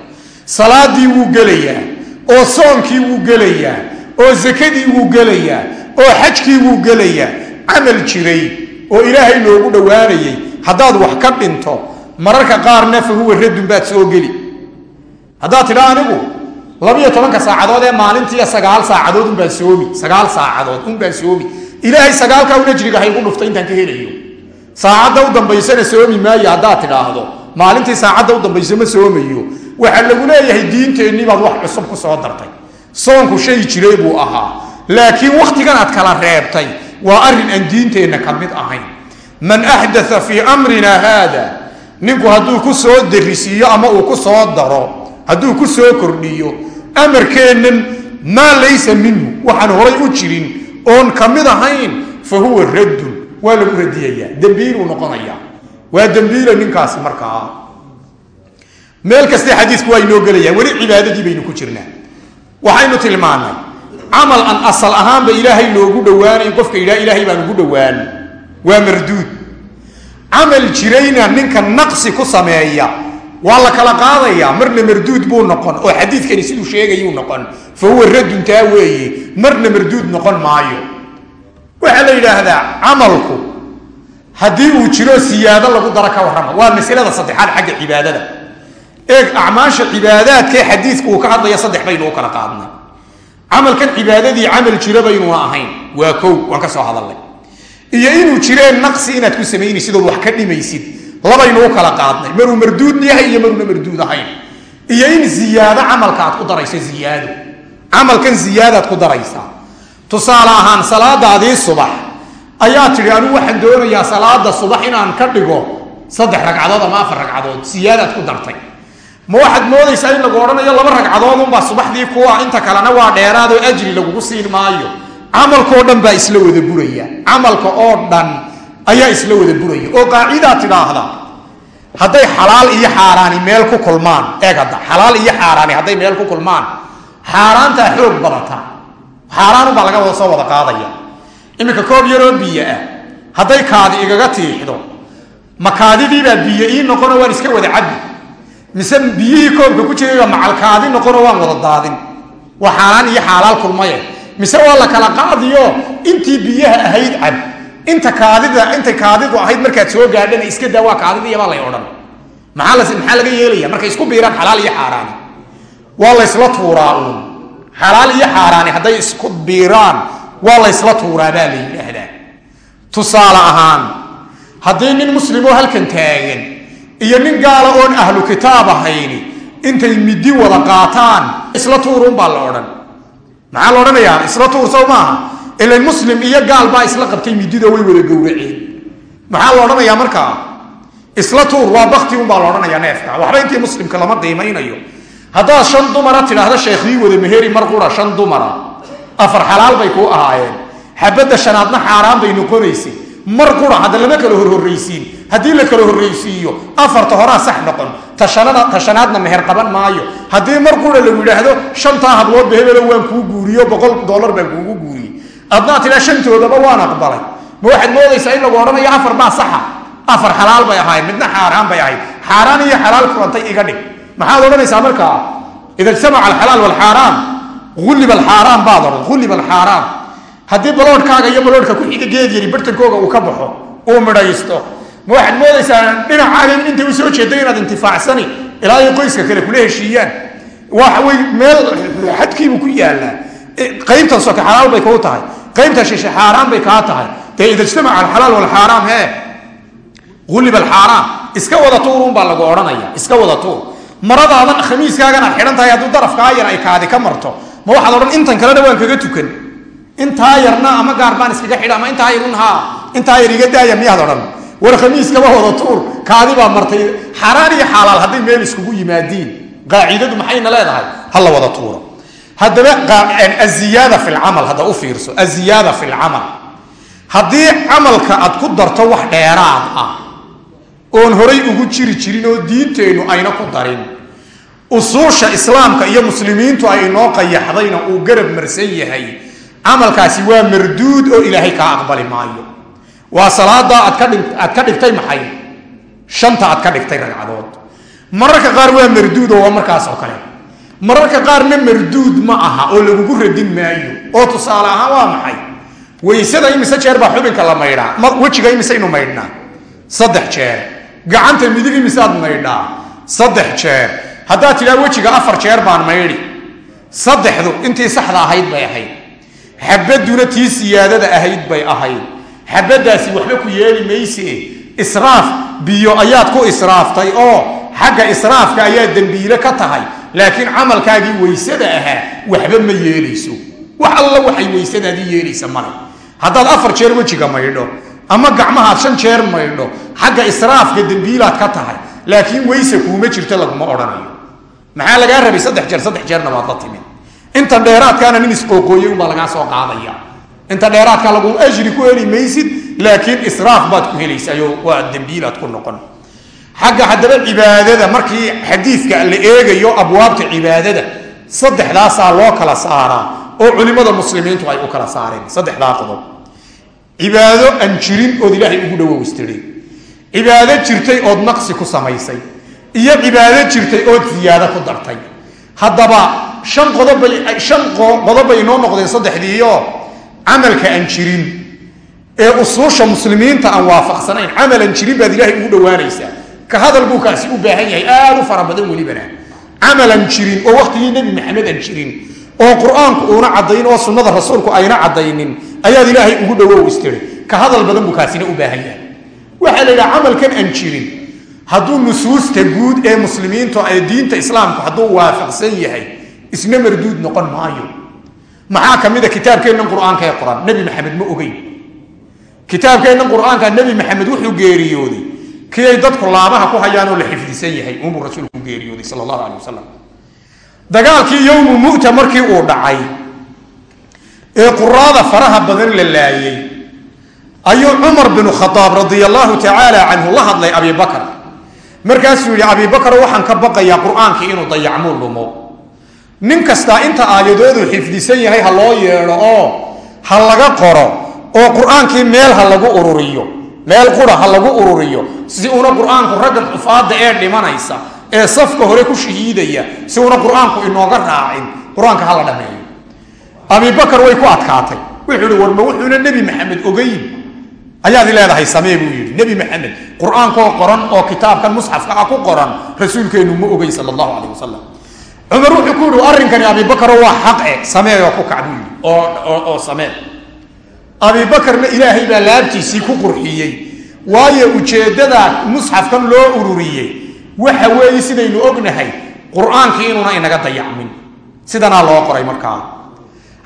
Speaker 1: Salaadii wuu gelayaa oo soonkii wuu gelayaa oo zakadii wuu gelayaa oo xajkii wuu gelayaa. Camal jiray oo ilaahay loogu dhowaanayay. Haddaad wax ka dhinto mararka qaarna fa huwa radun baad soo geli. Haddaad tidha anigu labiyo tobanka saacadood ee maalintiiyo sagaal saacadood unbaan soomi. Sagaal saacadood unbaan soomi. Ilaahay sagaalkaa un ajriga haygu dhuftay intaan ka helayo. Saacadda u dambaysana soomi maayo haddaad tidhaahdo. Maalintii saacadda u dambayso ma soomayo. Waxaa lagu leeyahay diinteennii baad wax cusub ku soo dartay. Soonku shay jiray buu ahaa. Laakiin wakhtigan aad kala reebtay waa arrin aan diinteenna ka mid ahayn. Man axdaa fii amrina haada ninku hadduu ku soo darisiiyo ama uu ku soo daro hadduu ku soo kordhiyo amarkeennan maa laysa minhu waxaan horay u jirin oon ka mid ahayn fa huwa raddun waa lagu radiyayaa dembiiluu noqonayaa. Waa dembiila ninkaasi markaa meel kaste xadiisku waa inoo gelayaa weli cibaadadii baynu ku jirnaa. Waxaynu tilmaanay camal aan asal ahaanba ilaahay loogu dhowaanayn qofka yidhaha ilaahay baan ugu dhowaan. Waa marduud. Camal jirayna ninka naqsi ku sameeya waa la kala qaadayaa. Marna marduud buu noqon. Oo xadiidkani siduu sheegayuu noqon. Fa huwa radun taa weeye marna marduud noqon maayo. Waxaa la yidhaahdaa camalku haddii uu jiro siyaado lagu daro ka warrama. Waa masalada saddexaad xagga cibaadada. Eeg acmaasha cibaadaadkee xadiidku uu ka hadlaya saddex baynu u kala qaadnay. Camalkan cibaadadii camal jiro baynuna ahayn. Waa kow waan ka soo hadalnay. Iyo inuu jireen naqsi inaad ku samaynaysid ood wax ka dhimaysid labaynu u kala qaadnay. Maruu marduud yahay iyo maruuna marduud ahayn. Iyo in ziyaado camalka aad ku darayso ziyaado. Camalkan ziyaadaad ku daraysaa. Tusaale ahaan salaadaadii subax. Ayaa tidhi anigu waxaan doonayaa salaada subax inaan ka dhigo saddex ragcadood ama afar ragcadood. Siyaadaad ku dartay. Ma waxaad moodaysaa in lagu odhanayo laba ragcadood unbaa subaxdii kuwa inta kalena waa dheeraadoo ajri lagugu siin maayo. Camalkaoo dhan baa isla wada buraya. Camalka oo dhan ayaa isla wada buraya oo qaacidaa tidhaahda hadday xalaal iyo xaaraani meel ku kulmaan eeg hadda xalaal iyo xaaraani hadday meel ku kulmaan xaaraantaa xoog badata xaaraanubaa laga soo wada qaadaya. Iminka koob yaroo biyo ah hadday kaadi igaga tiixdo ma kaadidiibaa biyo ii noqono waan iska wada cabbi mise biyihii koobka ku jirayba macalkaadi noqono waan wada daadin. Waa xaaraan iyo xaalaal kulmaye mise waa la kala qaadiyo? Intii biyaha ahayd cab inta kaadida intay kaadidu ahayd markaad soo gaadhana iska daa waa kaadidiyabaa lay odhan. Maxaa las maxaa laga yeelaya? Markay isku biiraan xalaal iyo xaaraani waa laysla tuuraa uun xalaal iyo xaaraani hadday isku biiraan waa laysla tuuraa baa la yidhaahdaa. Tusaale ahaan haddii nin muslimoo halkan taagan iyo nin gaala oon ahlu kitaab ahayni intay midi wada qaataan isla tuurun baa la odhan. Maxaa la odhanayaa? Isla tuur sow maaha ilan muslim iyo gaal baa isla qabtay midida way wada gowraceen. Maxaa la odhanayaa markaa isla tuur waa bakti un baa la odhanayaa neefka. Waxba intii muslimka lama qiimaynayo haddaad shan dumara tidhaahdo sheekhdii wada meheri mar qura shan dumara. Afar xalaal bay kuu ahaayeen. Xabadda shanaadna xaaraan bay noqonaysay mar qura hadda lama kala horhorraysiin. Haddii la kala horraysiiyo afarta horaa sax noqon. Ta shanaadna meher qaban maayo. Haddii mar qura lagu yidhaahdo shantaa habloodba hebelo waan kuu guuriyo boqol dollar baan kuugu guuriyey adnaa tidhaa shantoodaba waan aqbalay. Ma waxaad moodaysaa in lagu odhanayo afar baa saxa? Afar xalaal bay ahaayeen midna xaaraan bay ahayd xaaraan iyo xalaal furantay iga dhig. Maxaad odhanaysaa markaa ida ijtamaca alxalaal walxaaraam ulliba alxaaraam baad odhan ulliba alxaaraam haddii baloodhkaaga iyo baloodhka ku xiga geed yari bartankooga uu ka baxo uu midhaysto. Ma waxaad moodaysaa dhinacaaga intay u soo jeeday inaad intifaacsani ilaa ay qoyska kale kula heshiiyaan. Waxawey meel xadkiibu ku yaallaa qaybtan soke xalaal bay kuu tahay. Qaybta shishe xaaraan bay kaa tahay. Dee ida ijtamaca alxalaal walxaaraam hee? Ulliba alxaaraam iska wada tuurun baa lagu odhanaya. Iska wada tuur. Maradaadan khamiiskaagan aad xidhan tahay hadduu darafkaa yar ay kaadi ka marto. Ma waxaad odhan intan kalena waan kaga tukan. Intaa yarna ama gaar baan xidha ama intaa yarun haa. Intaa yar iga daaya miyaad odhan? War khamiiskaba wada tuur. Kaadi baa martay. Xaaraan iyo xaalaal meel iskugu yimaadiin qaacidadu maxayna leedahay? Ha la wada tuuro haddaba aziyaada fi lcamal hadda u fiirso aziyaada fi lcamal haddii camalka aad ku darto wax dheeraad ah oon horay ugu jiri jirin oo diinteennu ayna ku darin usuusha islaamka iyo muslimiintu ay inoo qayaxdayna uu garab marsan yahay camalkaasi waa marduud oo ilaahay kaa aqbali maayo. Waa salaada aad ka dhigtay maxay? Shanta aad ka dhigtay ragcadood. Mararka qaar waa marduud oo waa markaas oo kale mararka qaarna marduud ma aha oo lagugu radin maayo. Oo tusaale ahaan waa maxay? Waysada imise jeer baa xubinka la maydhaa. Wejiga imisaynu maydhnaa? Saddex jeer. Gacanta midig imisaad maydhaa? Saddex jeer. Haddaad tidhaa wejiga afar jeer baan maydhi. Saddexdu intii saxda ahayd bay ahayd. Xabaduna tii siyaadada ahayd bay ahayd. Xabadaasi waxba ku yeeli mayse. Israaf biyo ayaad ku israaftay. Oo xagga israafka ayaa dembiile ka tahay laakiin camalkaagii waysada ahaa waxba ma yeelayso. Wax alla waxay waysadaadii yeelaysa male haddaad afar jeer wejiga maydho ama gacmahaad shan jeer maydho xagga israafka dembiilaad ka tahay laakiin weyse kuuma jirto laguma odhanayo. Maxaa lagaa rabay saddex jeer saddex jeerna waad la timid. Inta dheeraadkaana nin isqooqooyey unbaa lagaa soo qaadaya. Inta dheeraadka lagu ajri ku heli maysid laakiin israaf baad ku helaysayo waa dembiilaad ku noqon xagga haddaba cibaadada markii xadiidka la eegayo abwaabta cibaadada saddexdaasaa loo kala saaraa oo culimmada muslimiintu ay u kala saareen saddexdaa qodob. Cibaado aan jirin ood ilaahay ugu dhawowstiray cibaado jirtay ood naqsi ku samaysay. Iyo cibaado jirtay ood ziyaado ku dartay. Haddaba shan qodobbay shan qodobbay inoo noqdeen saddexdiiyo camalka aan jirin. Ee usuusha muslimiinta aan waafaqsanayn camal aan jirin baad ilaahay ugu dhowaanaysaa ka hadal buu kaasi u baahan yahay aad u fara badan welibana. Camal aan jirin oo waqtigii nebi maxamed aan jirin oo qur'aanku uuna caddayn oo sunnada rasuulku ayna caddaynin ayaad ilaahay ugu dhowow istiri ka hadal badan buu kaasina u baahan yahay. Waxaa la yidhaha camalkan aan jirin hadduu nusuusta guud ee muslimiintu ee diinta islaamku hadduu waafaqsan yahay isna marduud noqon maayo. Maxaa ka mida kitaabkeennan qur'aanka ee qoran nebi maxamed ma ogeyn. Kitaabkeennan qur'aanka nebi maxamed wuxuu geeriyooday kii ay dadku laabaha ku hayaan oo la xifdisan yahay unbuu rasuulku geeriyooday sala allahu calay wasalam dagaalkii yowmu mu'ta markii uu dhacay ee quraada faraha badan la laayay ayuu cumar binu khadaab radia allahu tacaala canhu la hadlay abibakar markaasuu yidhi abibakar waxaan ka baqayaa qur'aankii inuu dayacmuu dhumo nin kastaa inta aayadoodu xifdisan yahay ha loo yeedho oo ha laga qoro oo qur'aankii meel ha lagu ururiyo meel qura ha lagu ururiyo si una qur'aanku ragga xufaadda ee dhimanaysa ee safka hore ku shahiidaya si una qur'aanku inooga raacin qur'aanka hala dhameeyo. Abibakar way ku adkaatay. Wuxuu ihi warma wuxuuna nebi maxamed ogeyn. Ayaad leedahay samee buu yidhi nebi maxamed qur'aankoo qoran oo kitaabkan musxafka ah ku qoran rasuulkeennu ma ogey sala allahu caleyh wasalam cumar wuxuu ku yihi arrinkani abibakaro waa xaqe samee oo ku kac buu yidhi oo samee abibakarna ilaahay baa laabtiisii ku qurxiyey waayo ujeeddada musxafkan loo ururiyey. Waxa weeye sidaynu ognahay qur'aankii inuuna inaga dayacmin. Sidanaa loo qoray markaa.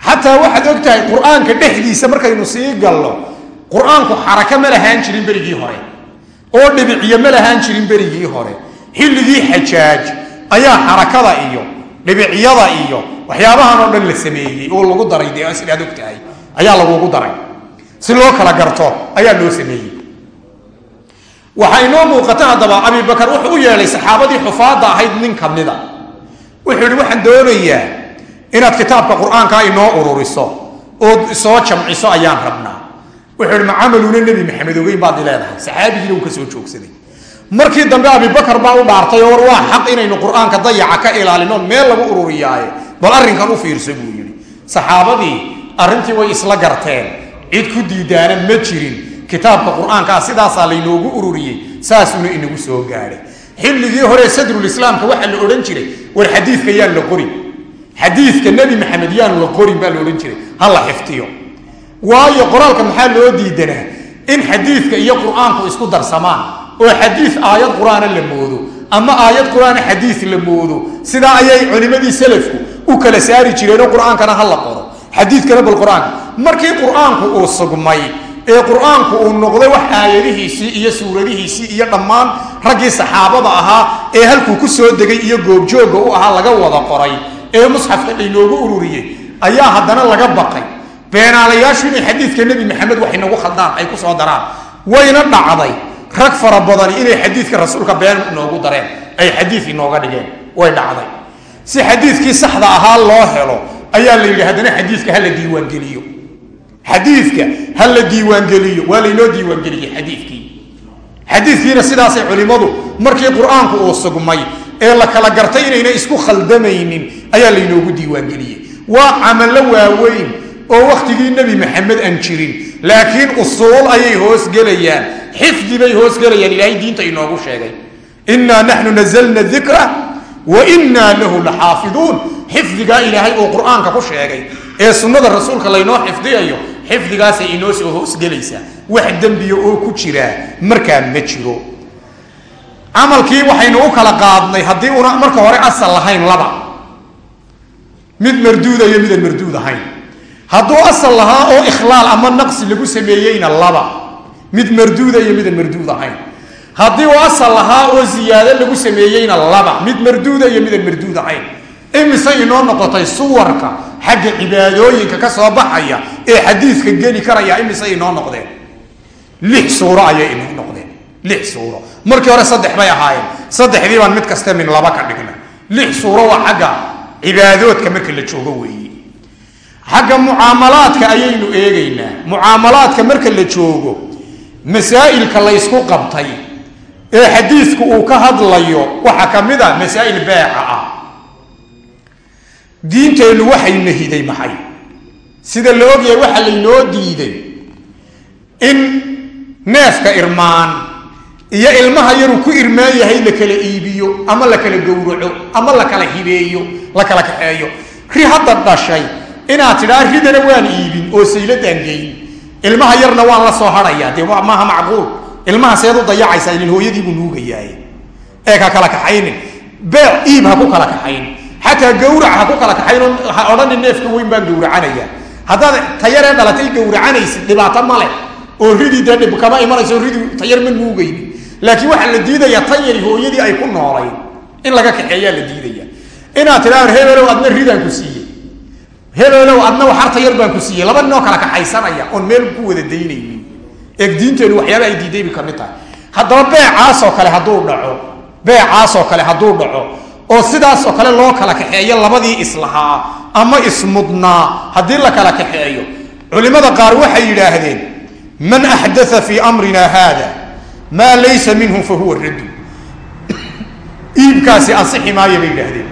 Speaker 1: Xataa waxaad og tahay qur'aanka dhexdiisa markaynu sii gallo qur'aanku xaraka ma lahaan jirin berigii hore. Oo dhibiciyo ma lahaan jirin berigii hore. Xilligii xajaaj ayaa xarakada iyo dhibiciyada iyo waxyaabahan oo dhan la sameeyey oo lagu daray dee sidaad ayaa lagugu daray. Si loo kala garto ayaa loo sameeyey. Waxaa inoo muuqata haddaba abibakar wuxuu u yeelay saxaabadii xufaadda ahayd nin ka mida. Wuxuu yihi waxaan doonayaa inaad kitaabka qur'aanka inoo ururiso ood soo jamciso ayaan rabnaa. Wuxuu yihi macamaluna nebi maxamed ogeyn baad i saxaabigiina uu ka joogsaday. Markii dambe abibakar baa u dhaartay oo war waa xaq inaynu qur'aanka dayaca ka ilaalino meel lagu ururiyaaye bal arrinkan u fiirso buu yidhi. Saxaabadii arrintii way isla garteen. Cid ku diidaana ma jirin. Kitaabka qur'aankaa sidaasaa laynoogu ururiyey saasuna inagu soo gaadhay xilligii hore sadrulislaamka waxaa la odhan jiray war xadiidka yaan la qorin. Xadiidka nebi maxamed yaan la qorin baa la odhan jiray ha la xiftiyo. Waayo qoraalka maxaa loo diidanaa? In xadiidka iyo qur'aanku isku darsamaan oo xadiid aayad qur'aana la moodo ama aayad qur'aana xadiid la moodo sidaa ayay culimadii salafku u kala saari jireenoo qur'aankana ha la qoro xadiidkana bal qur'aanka markii qur'aanku uu sugmay ee qur'aanku uu noqday wax aayadihiisii iyo suuradihiisii iyo dhammaan raggii saxaabada ahaa ee halkuu ku soo degay iyo goobjooga u ahaa laga wada qoray ee musxafka laynoogu ururiyey ayaa haddana laga baqay. Beenaalayaashu inay xadiidka nebi maxamed wax inagu khaldaan ay ku soo daraan. Wayna dhacday. Rag fara badani inay xadiidka rasuulka been inoogu dareen ay xadiid inooga dhigeen way dhacday. Si xadiidkii saxda ahaa loo helo ayaa la yidhi haddana xadiidka hala diiwaangeliyo. Xadiidka ha la diiwaangeliyo. Waa laynoo diiwaangeliyey xadiidkii xadiidkiina sidaasay culimmadu markii qur'aanku uu sugmay ee la kala gartay inayna isku khaldamaynin ayaa laynoogu diiwaangeliyey waa camallo waaweyn oo wakhtigii nebi maxamed aan jirin laakiin usuul ayay hoosgelayaan xifdi bay hoosgelayaan ilaahay diinta inoogu sheegay. Innaa naxnu nazalna dikra wa innaa lahu laxaafiduun xifdigaa ilaahay oo qur'aanka ku sheegay ee sunnada rasuulka laynoo xifdiyayo xifdigaasay inoo soo hoosgelaysaa wax dembiya oo ku jiraa markaa ma jiro camalkii waxaynu u kala qaadnay haddii una marka hore asal lahayn laba mid marduuda iyo midaan marduud ahayn hadduu asal lahaa oo ikhlaal ama naqsi lagu sameeyeyna laba mid marduuda iyo midaan marduud ahayn haddii uu asal lahaa oo ziyaado lagu sameeyeyna laba mid marduuda iyo midaan marduud ahayn. Imise inoo noqotay suwarka xagga cibaadooyinka ka soo baxaya ee xadiidka geli karaya imise inoo noqdeen? Lix suuro ayay inoo noqdeen. Lix suuro. Markii hore saddex bay ahaayeen. Saddexdii baan mid kasta min laba ka dhigna lix suuro waa xagga cibaadoodka marka la joogo weeye xagga mucaamalaadka ayaynu eegaynaa. Mucaamalaadka marka la joogo masaa'ilka laysku qabtay ee xadiidku uu ka hadlayo waxaa ka mid a masaa'il beeca ah. Diinteennu waxay nahiday maxay? Sida la ogyahay waxaa laynoo diiday. In neefka irmaan iyo ilmaha yaruu ku irmaan yahay la kala iibiyo ama la kala gowraco ama la kala hibeeyo la kala kaxeeyo. Ri hadda dhashay inaad tidhaa ridana waan iibin oo sayladaan geyn. Ilmaha yarna waan la soo hadhayaa dee maaha macquul ilmaha seed u ilin hooyadiibuu nuugayaay ee ka kala kaxaynin. Beec iib ha ku kala kaxayn. Xataa gawrac ha ku kala kaxayn ha odhanin neefka weyn baan gowracanaya. Haddaad tayaree dhalatay gowracanaysid dhibaato ma leh. Oo ridii dee dhib kama imanayso ridi tayar ma nuugaynin. Laakiin waxaa la diidayaa tan yari hooyadii ay ku noolayn. In laga kaxeeyaa la diidaya. Inaad tidhaa hebelow adna ridaan ku siiyey. Hebelow adna waxarta yar baan ku siiyey. Laba ninoo kala kaxaysanaya oon meel ku wada daynaynin eeg diinteenu waxyaaba ay diiday bay ka mid tahay. Haddaba beecaasoo kale hadduu dhaco beecaasoo kale hadduu dhaco oo sidaasoo kale loo kala kaxeeyo labadii islahaa ama ismudnaa haddii la kala kaxeeyo. Culimmada qaar waxay yidhaahdeen man axdaa fii amrina haada maa laysa minhu fa huwa raddu iibkaasi ansixi maayo bay yidhaahdeen.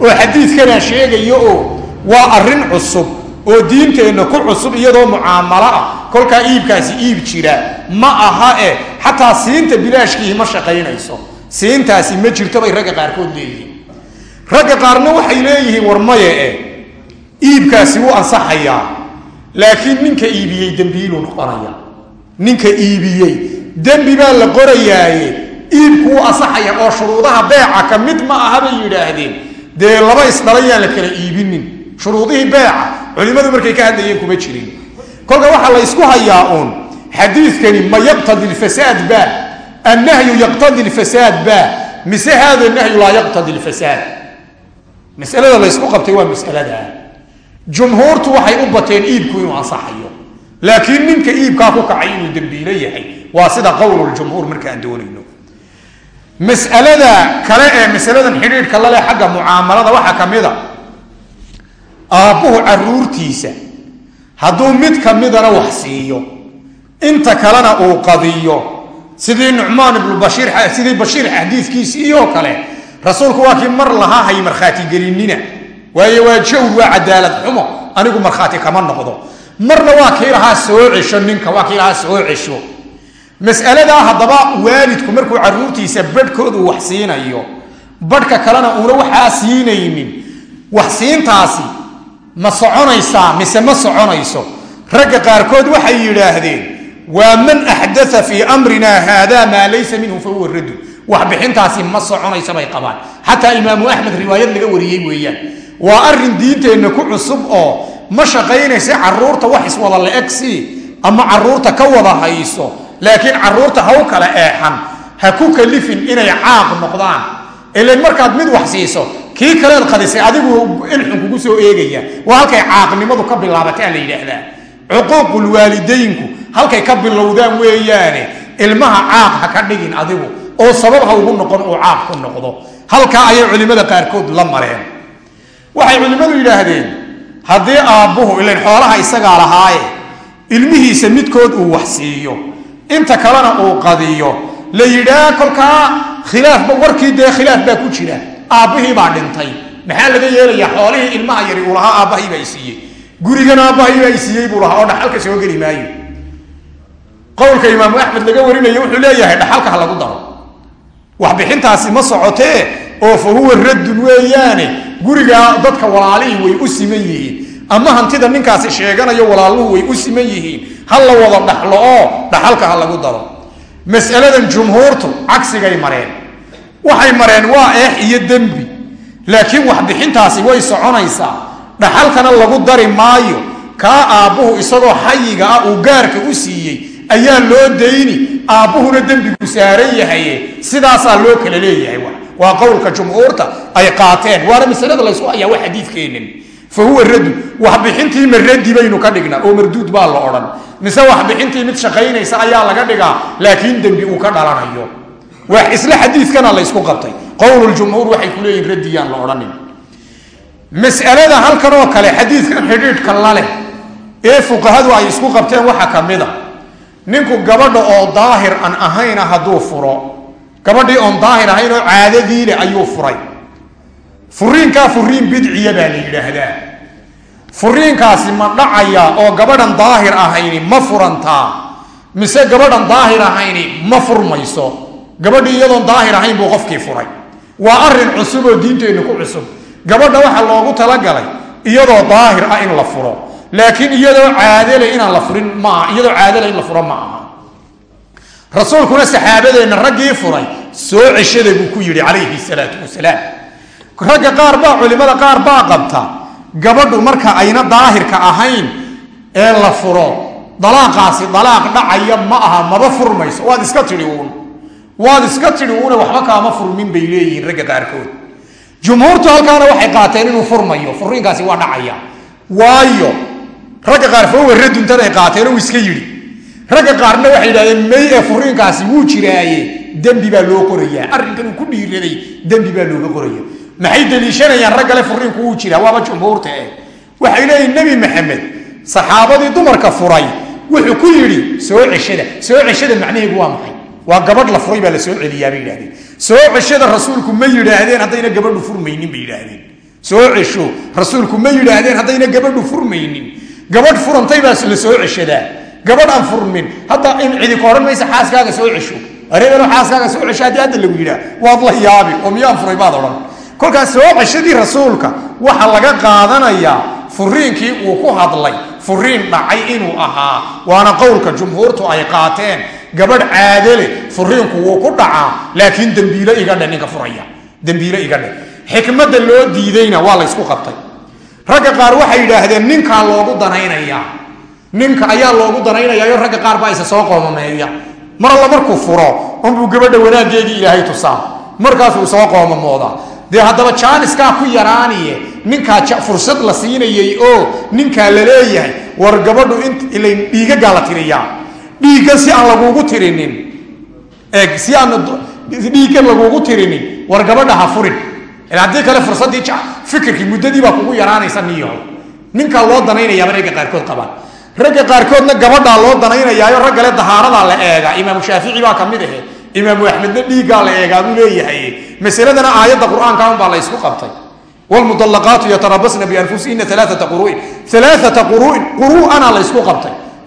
Speaker 1: Oo xadiidkanaa sheegayo oo waa arrin cusub oo diinteenna ku cusub iyadoo mucaamalo ah kolkaa iibkaasi iib jira ma aha e xataa siinta bilaashkiihi ma shaqaynayso. Siintaasi ma jirto bay ragga qaarkood leeyihiin. Ragga qaarna waxay leeyihiin war maye e iibkaasi wuu ansaxayaa laakiin ninka iibiyey dembiiluu noqonaya. Ninka iibiyey dembi baa la qorayaaye iibku wuu asaxaya oo shuruudaha beeca ka mid ma aha bay yidhaahdeen. Dee laba isdhalayaan la kala iibinin shuruudihii beeca culimmadu markay ka hadlayeen kuma jirin kolka waxaa la ysku hayaa uun xadiidkani ma yaqtadi lfasaad ba annahyu yaqtadi lfasaad ba mise hada nahyu laa yaqtadi lfasaad masalada laysku qabtay waa masalada. Jumhuurtu waxay u bateen iibku inuu ansaxayo laakiin ninka iibkaa ku kacay inuu dembiilo yahay. Waa sida qowluljumhuur markaan doonayno. Masalada kale ee masaladan xidhiidhka laleh xagga mucaamalada waxaa ka mid a. Aabbuhu caruurtiisa hadduu mid ka midana wax siiyo. Inta kalena uu qadiyo. Sidii nucmaan ibnu bashiir xadiidkiisii oo kale. Rasuulku waa kii mar lahaa hay markhaati gelinina. Waayo waa jawr waa cadaalad xumo. Anigu markhaati kama noqdo. Marna waa kii lahaa soo cesho ninka waa kii lahaa soo cesho. Mas'aladaa haddaba waalidku markuu caruurtiisa badhkoodu wax siinayo badhka kalena uuna waxaa siinaynin. Wax siintaasi ma soconaysaa mise ma soconayso? Ragga qaarkood waxay yidhaahdeen waa man axdaa fii amrina haada maa laysa minhu fa huwa raddu waxbixintaasi ma soconaysa bay qabaan. Xataa imaamu axmed riwaayad laga wariyey weeyaan. Waa arrin diinteenna ku cusub oo ma shaqaynaysa carruurta wax iswada la-eg sii ama carruurta ka wada hayso. Laakiin carruurta ha u kala eexan. Ha ku kalifin inay caaq noqdaan. Ilan markaad mid wax siiso kii kaleed qadisay adigu ilxun kugu soo eegaya. Waa halkay caaqnimadu ka bilaabataa la yidhaahdaa. Cuquuqulwaalidaynku halkay ka bilowdaan weeyaane ilmaha caaq ha ka dhigin adigu oo sabab ha ugu noqon uu caaq ku noqdo. Halkaa ayay culimmada qaarkood la mareen. Waxay culimmadu yidhaahdeen haddii aabbuhu ilan xoolaha isagaa lahaaye ilmihiisa midkood uu wax siiyo. Inta kalena uu qadiyo. La yidhaa kolkaa khilaafba warkii dee khilaaf baa ku jira aabbihii baa dhintay. Maxaa laga yeelayaa xoolihii ilmaha yari uu lahaa aabbahay baa isiiyey gurigan aabbahay baa isiiyey buu lahaa oo dhaxalka soo geli maayo. Qowlka imaamu axmed laga warinayo wuxuu leeyahay dhaxalka ha lagu daro. Waxbixintaasi ma socotee oo fa huwa raddun weeyaane gurigaa dadka walaalihii way u siman yihiin. Ama hantida ninkaasi sheeganayo walaaluhu way u siman yihiin. Ha la wada dhaxlo oo dhaxalka ha lagu daro. Mas'aladan jumhuurtu cagsigay mareen waxay mareen waa eex iyo dembi. Laakiin waxbixintaasi way soconaysaa. Dhaxalkana lagu dari maayo. Kaa aabbuhu isagoo xayiga ah uu gaarka u siiyey ayaa loo dayni. Aabbuhuna dembigu saaran yahaye. Sidaasaa loo kala leeyahay waa qowlka jumhuurta ay qaateen. Waana masalada laysku hayaa waa xadiidkeenin. Fa huwa raddu waxbixintii ma raddi baynu ka dhignaa. Oo marduud baa la odhan. Mise waxbixintii mid shaqaynaysa ayaa laga dhigaa. Laakiin dembi uu ka dhalanayo waa isla xadiidkana laysku qabtay. Qowluljumhuur waxay ku leeyihiin raddiyaan la odhanin. Mas'alada halkan oo kale xadiidkan xidhiidhka laleh ee fuqahadu ay isku qabteen waxaa ka mid a ninku gabadha oo daahir an ahayna hadduu furo gabadhii oon daahir ahayn oo caadadiile ayuu furay. Furiinkaa furiin bidciya baa la yidhaahdaa. Furiinkaasi ma dhacaya oo gabadhan daahir ahayni ma furantaa mise gabadhan daahir ahayni ma furmayso gabadhii iyadoon daahir ahayn buu qofkii furay. Waa arrin cusub oo diinteennu ku cusub. Gabadha waxaa loogu talagalay iyadoo daahir ah in la furo. Laakiin iyadoo caadale inaan la furin maaha iyadoo caadale in la furo ma aha. Rasuulkuna saxaabadeenna raggii furay soo ceshada buu ku yidhi calayhi salaatu wasalaam. Ragga qaar baa culimada qaar baa qabta gabadhu marka ayna daahirka ahayn ee la furo dalaaqaasi dalaaq dhacaya ma aha maba furmayso. Waad iska tidhi uun waad iska tidhi waxba kaama furmin bay leeyihiin ragga qaarkood. Jumhuurtu halkaana waxay qaateen inuu furmayo. Furiinkaasi waa dhacaya. Waayo ragga qaar raduntan ay qaateen uu iska yidhi. Ragga qaarna waxay yidhahdeen may ee wuu jiraaye. Dembi baa loo qorayaa. Arrinkan ku dhiiraday dembi baa looga qoraya maxay deliishanayaan raggale furiinku wuu jiraa? Waaba jumhuurta eh. Waxay leeyihiin nebi maxamed saxaabadii dumarka furay wuxuu ku yidhi soo ceshada soo ceshada macnaheedu waa maxay waa gabadh la furay baa la soo celiyaa bay yidhahdeen soo ceshada rasuulku ma yidhaahdeen haddayna gabadhu furmaynin bay yidhaahdeen. Soo cesho rasuulku ma yidhaahdeen haddayna gabadhu furmaynin. Gabadh furantay baa la soo ceshadaa gabadh aan furmin hadda in cidi ka maysa xaaskaaga soo cesho. Areebelo xaaskaaga soo cesho haddii hadda lagu yidhaah waad la yaabi oo miyaan furay baad odhan. Kolkaas soo ceshadii rasuulka waxaa laga qaadanayaa furiinkii uu ku hadlay furiin dhacay inuu ahaa. Waana qowlka jumhuurtu ay qaateen gabadh caadale furiinku wuu ku dhacaa laakiin dembiilo iga dhe ninka furaya. Dembiilo iga dhe xikmadda loo diidayna waa la ysku qabtay. Ragga qaar waxay yidhaahdeen ninkaa loogu danaynayaa ninka ayaa loogu danaynayayo ragga qaar baa isa soo qoomameeya. Mar alla markuu furo unbuu gabadha wanaaggeedii ilaahay tusaa. Markaasuu soo qoomamoodaa. Dee haddaba jaaniskaa ku yaraaniye ninkaa fursad la siinayay oo ninkaa la leeyahay war gabadhu ila dhiigagaa la tiriyaa dhiiggan si aan lagugu tirinin. Eeg si aan dhiiggan lagugu tirinin war gabadha ha furin. Haddii kale fursaddii fikirkii muddadii baa kugu yaraanaysa niyaho ninkaa loo danaynayaaba ragga qaarkood qabaan ragga qaarkoodna gabadhaa loo danaynayaayo raggale dahaaradaa la eegaa. Imaamu shaafici baa ka mid ahe. Imaamu axmedna dhiiggaa la eegaa buu leeyahay. Masaladana aayadda qur'aanka unbaa la qabtay. Wlmudallaqaatu yatarabasna bianfusihina alaaata quru'in. Alaaata quru'in quru'ana la ysku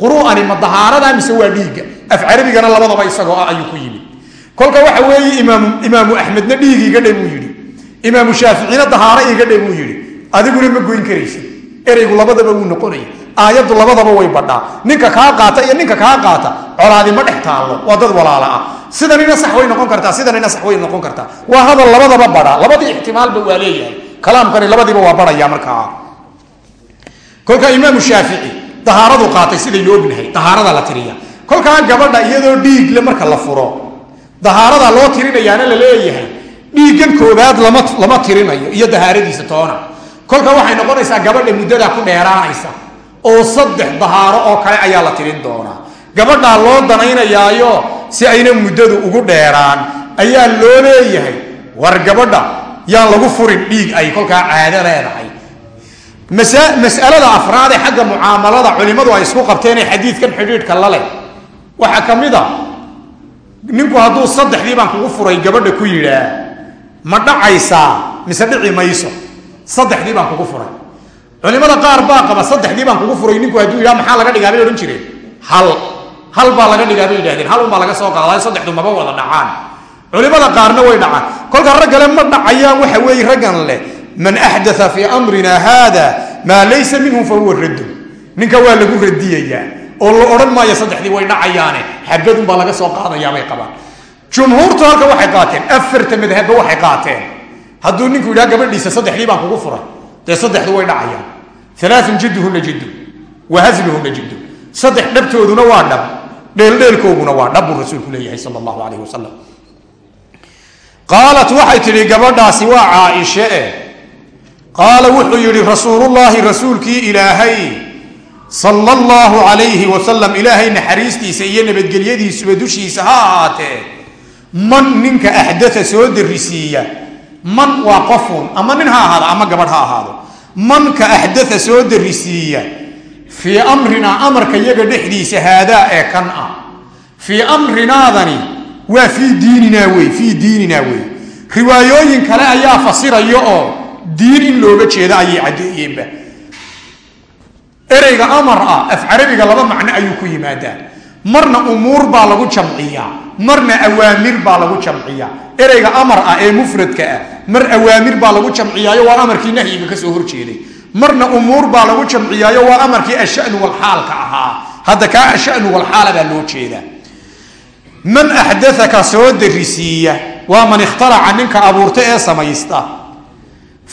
Speaker 1: quru'ani ma dahaarada mise waa dhiigga? Af carabigana labadaba isagoo ah ayuu ku yimid. Kolka waxa weeye imaam imaamu axmedna dhiig iga dhe buu yidhi. Imaamu shaaficina dahaaro iga dhe buu yidhi. Adiguna ma goyn karaysid. Ereygu labadaba wuu noqonaya. Aayaddu labadaba way badhaa. Ninka kaa qaata iyo ninka kaa qaata colaadi ma dhex taallo. Waa dad walaala ah. Sidanina sax way noqon kartaa sidanina sax way noqon kartaa. Waa hadal labadaba badha labadii ixtimaalba waa leeyahay. Kalaamkani labadiiba waa badhaya markaa. Kolka imaamu shaafici dahaaradu qaatay sidaynu ognahay dahaarada la tiriya. Kolkaa gabadha iyadoo dhiigle marka la furo dahaarada loo tirinayaana la leeyahay. Dhiiggan koobaad lama tirinayo iyo dahaaradiisa toona. Kolka waxay noqonaysaa gabadha muddadaa ku dheeraanaysa oo saddex dahaaro oo kale ayaa la tirin doonaa. Gabadhaa loo danaynayaayo si ayna muddadu ugu dheeraan ayaa loo leeyahay war gabadha yaan lagu furin dhiig ay kolkaa caado leedahay masalada afraad ee xagga mucaamalada culimmadu ay isku qabteenee xadiidkan xidhiidhka la leh. Waxaa ka mid a ninku hadduu saddexdii baan kugu furay gabadha ku yidhaa ma dhacaysaa? Mise dhici mayso? Saddexdii baan kugu furay. Culimada qaar baa qaba saddexdii baan kugu furay ninku hadduu yidhaha maxaa laga dhigaa bay odhan jireen hal hal baa laga dhigaa bay yidhahdeen hal unbaa laga soo qaadayo saddexdu maba wada dhacaan. Culimada qaarna way dhacaan. Kolka raggale ma dhacayaan waxa weeye raggan leh man axdaa fii amrina haada maa laysa minhu fa huwa raddu ninka waa lagu radiyayaa oo la odhan maayo saddexdii way dhacayaane xabadunbaa laga soo qaadayaabay qabaan. Jumhuurtu halka waxay qaateen afarta madhabba waxay qaateen. Hadduu ninku yidhaha gabadhiisa saddexdii baan kugu furay dee saddexdu way dhacayaan. Alaaun jidduhuna jiddu wa hasluhuna jiddu. Saddex dhabtooduna waa dhab dheeldheelkooguna waa dhab buu rasuulku leeyahay sal allahu alayh wasalam qaalat waxay tidhi gabadhaasi waa caaishe eh qaala wuxuu yidhi rasuulullaahi rasuulkii ilaahay sala allahu calayhi wasalam ilaahay naxariistiisa iyo nabadgelyadiisuba dushiisa ha ahaatee man ninka axdaa soo darisiiya man waa qofun ama nin ha ahaado ama gabadh ha ahaado manka axdaa soo darisiiya fii amrinaa amarka yaga dhexdiisa haadaa ee kan ah fii amrinaadani waa fii diininaa wey fii diininaa wey riwaayooyin kale ayaa fasiraya oo diin in looga jeeda ayay caddeeyeenba ereyga amar ah af carabiga laba macno ayuu ku yimaadaa. Marna umuur baa lagu jamciyaa marna awaamir baa lagu jamciyaa. Ereyga amar ah ee mufradka ah mar awaamir baa lagu jamciyaayo waa amarkii nahyiga ka soo horjeeday marna umuur baa lagu jamciyaayo waa amarkii ashanu walxaalka ahaa. Hadda kaa ashanu walxaala baa loo jeedaa man axdaaka soo darisiiya waa man ikhtaraca ninka abuurta ee samaysta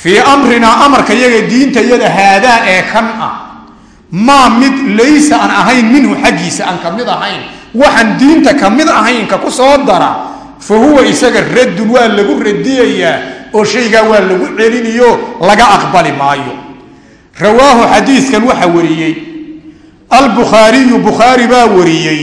Speaker 1: fii amrinaa amarka yaga diinta yada haadaa ee kan ah. Maa mid laysa aan ahayn minhu xaggiisa aan ka mid ahayn. Waxaan diinta ka mid ahayn ka ku soo dara. Fa huwa isaga raddun waa lagu radiyayaa oo shaygaa waa lagu celiniyo laga aqbali maayo. Rawaahu xadiidkan waxaa wariyey. Albukhaariyu bukhaari baa wariyey.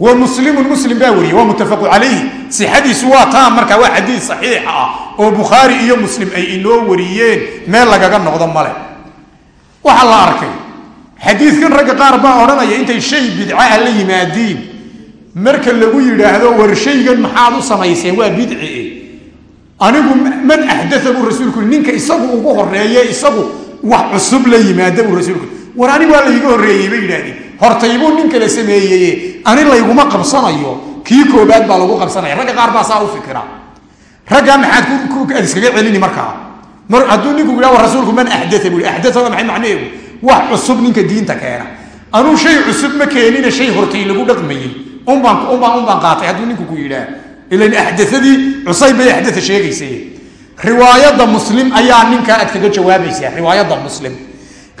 Speaker 1: Wa muslimun muslim baa wariyey. Waa muttafaqu calayhi sixadiisu waa taa markaa waa xadiid saxiixa ah oo bukhaari iyo muslim ay inoo wariyeen meel lagaga noqdo male waxaa la arkay xadiidkan ragga qaar baa odhanaya intay shay bidcaha la yimaadiin marka lagu yidhaahdo war shaygan maxaad u samayseen waa bidci anigu man axdaa buu rasuulku ninka isagu ugu horeeye isagu wax cusub la yimaada buu rasuulku war ani waa layga horreeyey bay yidhahdeen hortaybuu nin kala sameeyeye ani layguma qabsanayo kii koobaad baa lagu qabsanaya. Ragga qaar baa saa u fikira. Raggaa maxaad iskaga celini markaa mar hadduu ninku yidhah rasuulku man axdaa buu axdaa waa maxay macnaheedu? Wax cusub ninka diinta keena. Anuu shay cusub ma keenina shay hortay lagu dhaqmayey. Unbaan unbaan unbaan qaatay hadduu ninku ku ilan axdaadii cusayb bay axdaa sheegaysay. Riwaayadda muslim ayaa ninkaa aad kaga jawaabaysaa riwaayadda muslim.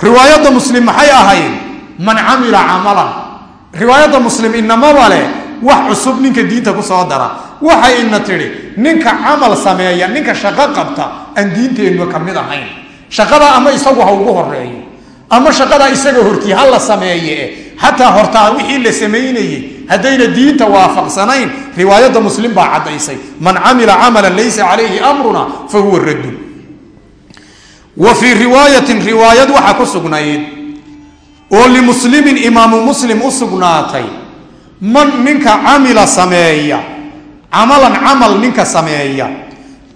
Speaker 1: Riwaayadda muslim maxay ahayd man camila camalan. Riwaayadda muslim inamaba leh wax cusub ninka diinta ku soo dara. Waxay ina tidhi ninka camal sameeya ninka shaqo qabta aan diinteennu ka mid ahayn. Shaqada ama isagu ha ugu horeeyo ama shaqada isaga hortii ha la sameeye xataa hortaa wixii la samaynayey haddayna diinta waafaqsanayn riwaayadda muslim baa caddaysay. Man camila camalan laysa calayhi amruna fa huwa raddun. Wa riwaayatin riwaayad waxaa ku sugnayd oo limuslimin imaamu muslim u sugnaatay man ninka camila sameeya. Camalan camal ninka sameeya.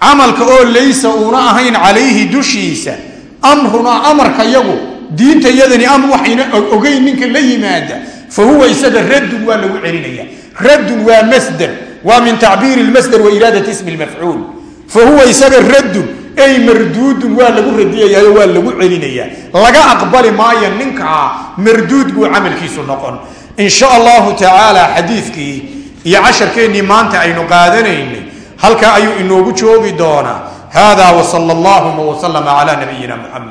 Speaker 1: Camalka oo laysa uuna ahayn calayhi dushiisa. Amrunaa amarka yagu diinta yadani am waxayna ogeyn ninka la yimaada. Fa huwa isaga raddun waa lagu celinaya. Raddun waa masder. Waa min tacbiiri lmasder wa iraadati ismi lmafcuul fa huwa isaga raddun ay marduudun waa lagu radiyayaayo waa lagu celinaya. Laga aqbali maayo ninkaa marduud buu camalkiisu noqon in sha allahu tacaala xadiidkii iyo casharkeennii maanta aynu qaadanaynay. Halkaa ayuu inoogu joogi doonaa. Hada wsala allahuma wslama cala nabiyina muxamed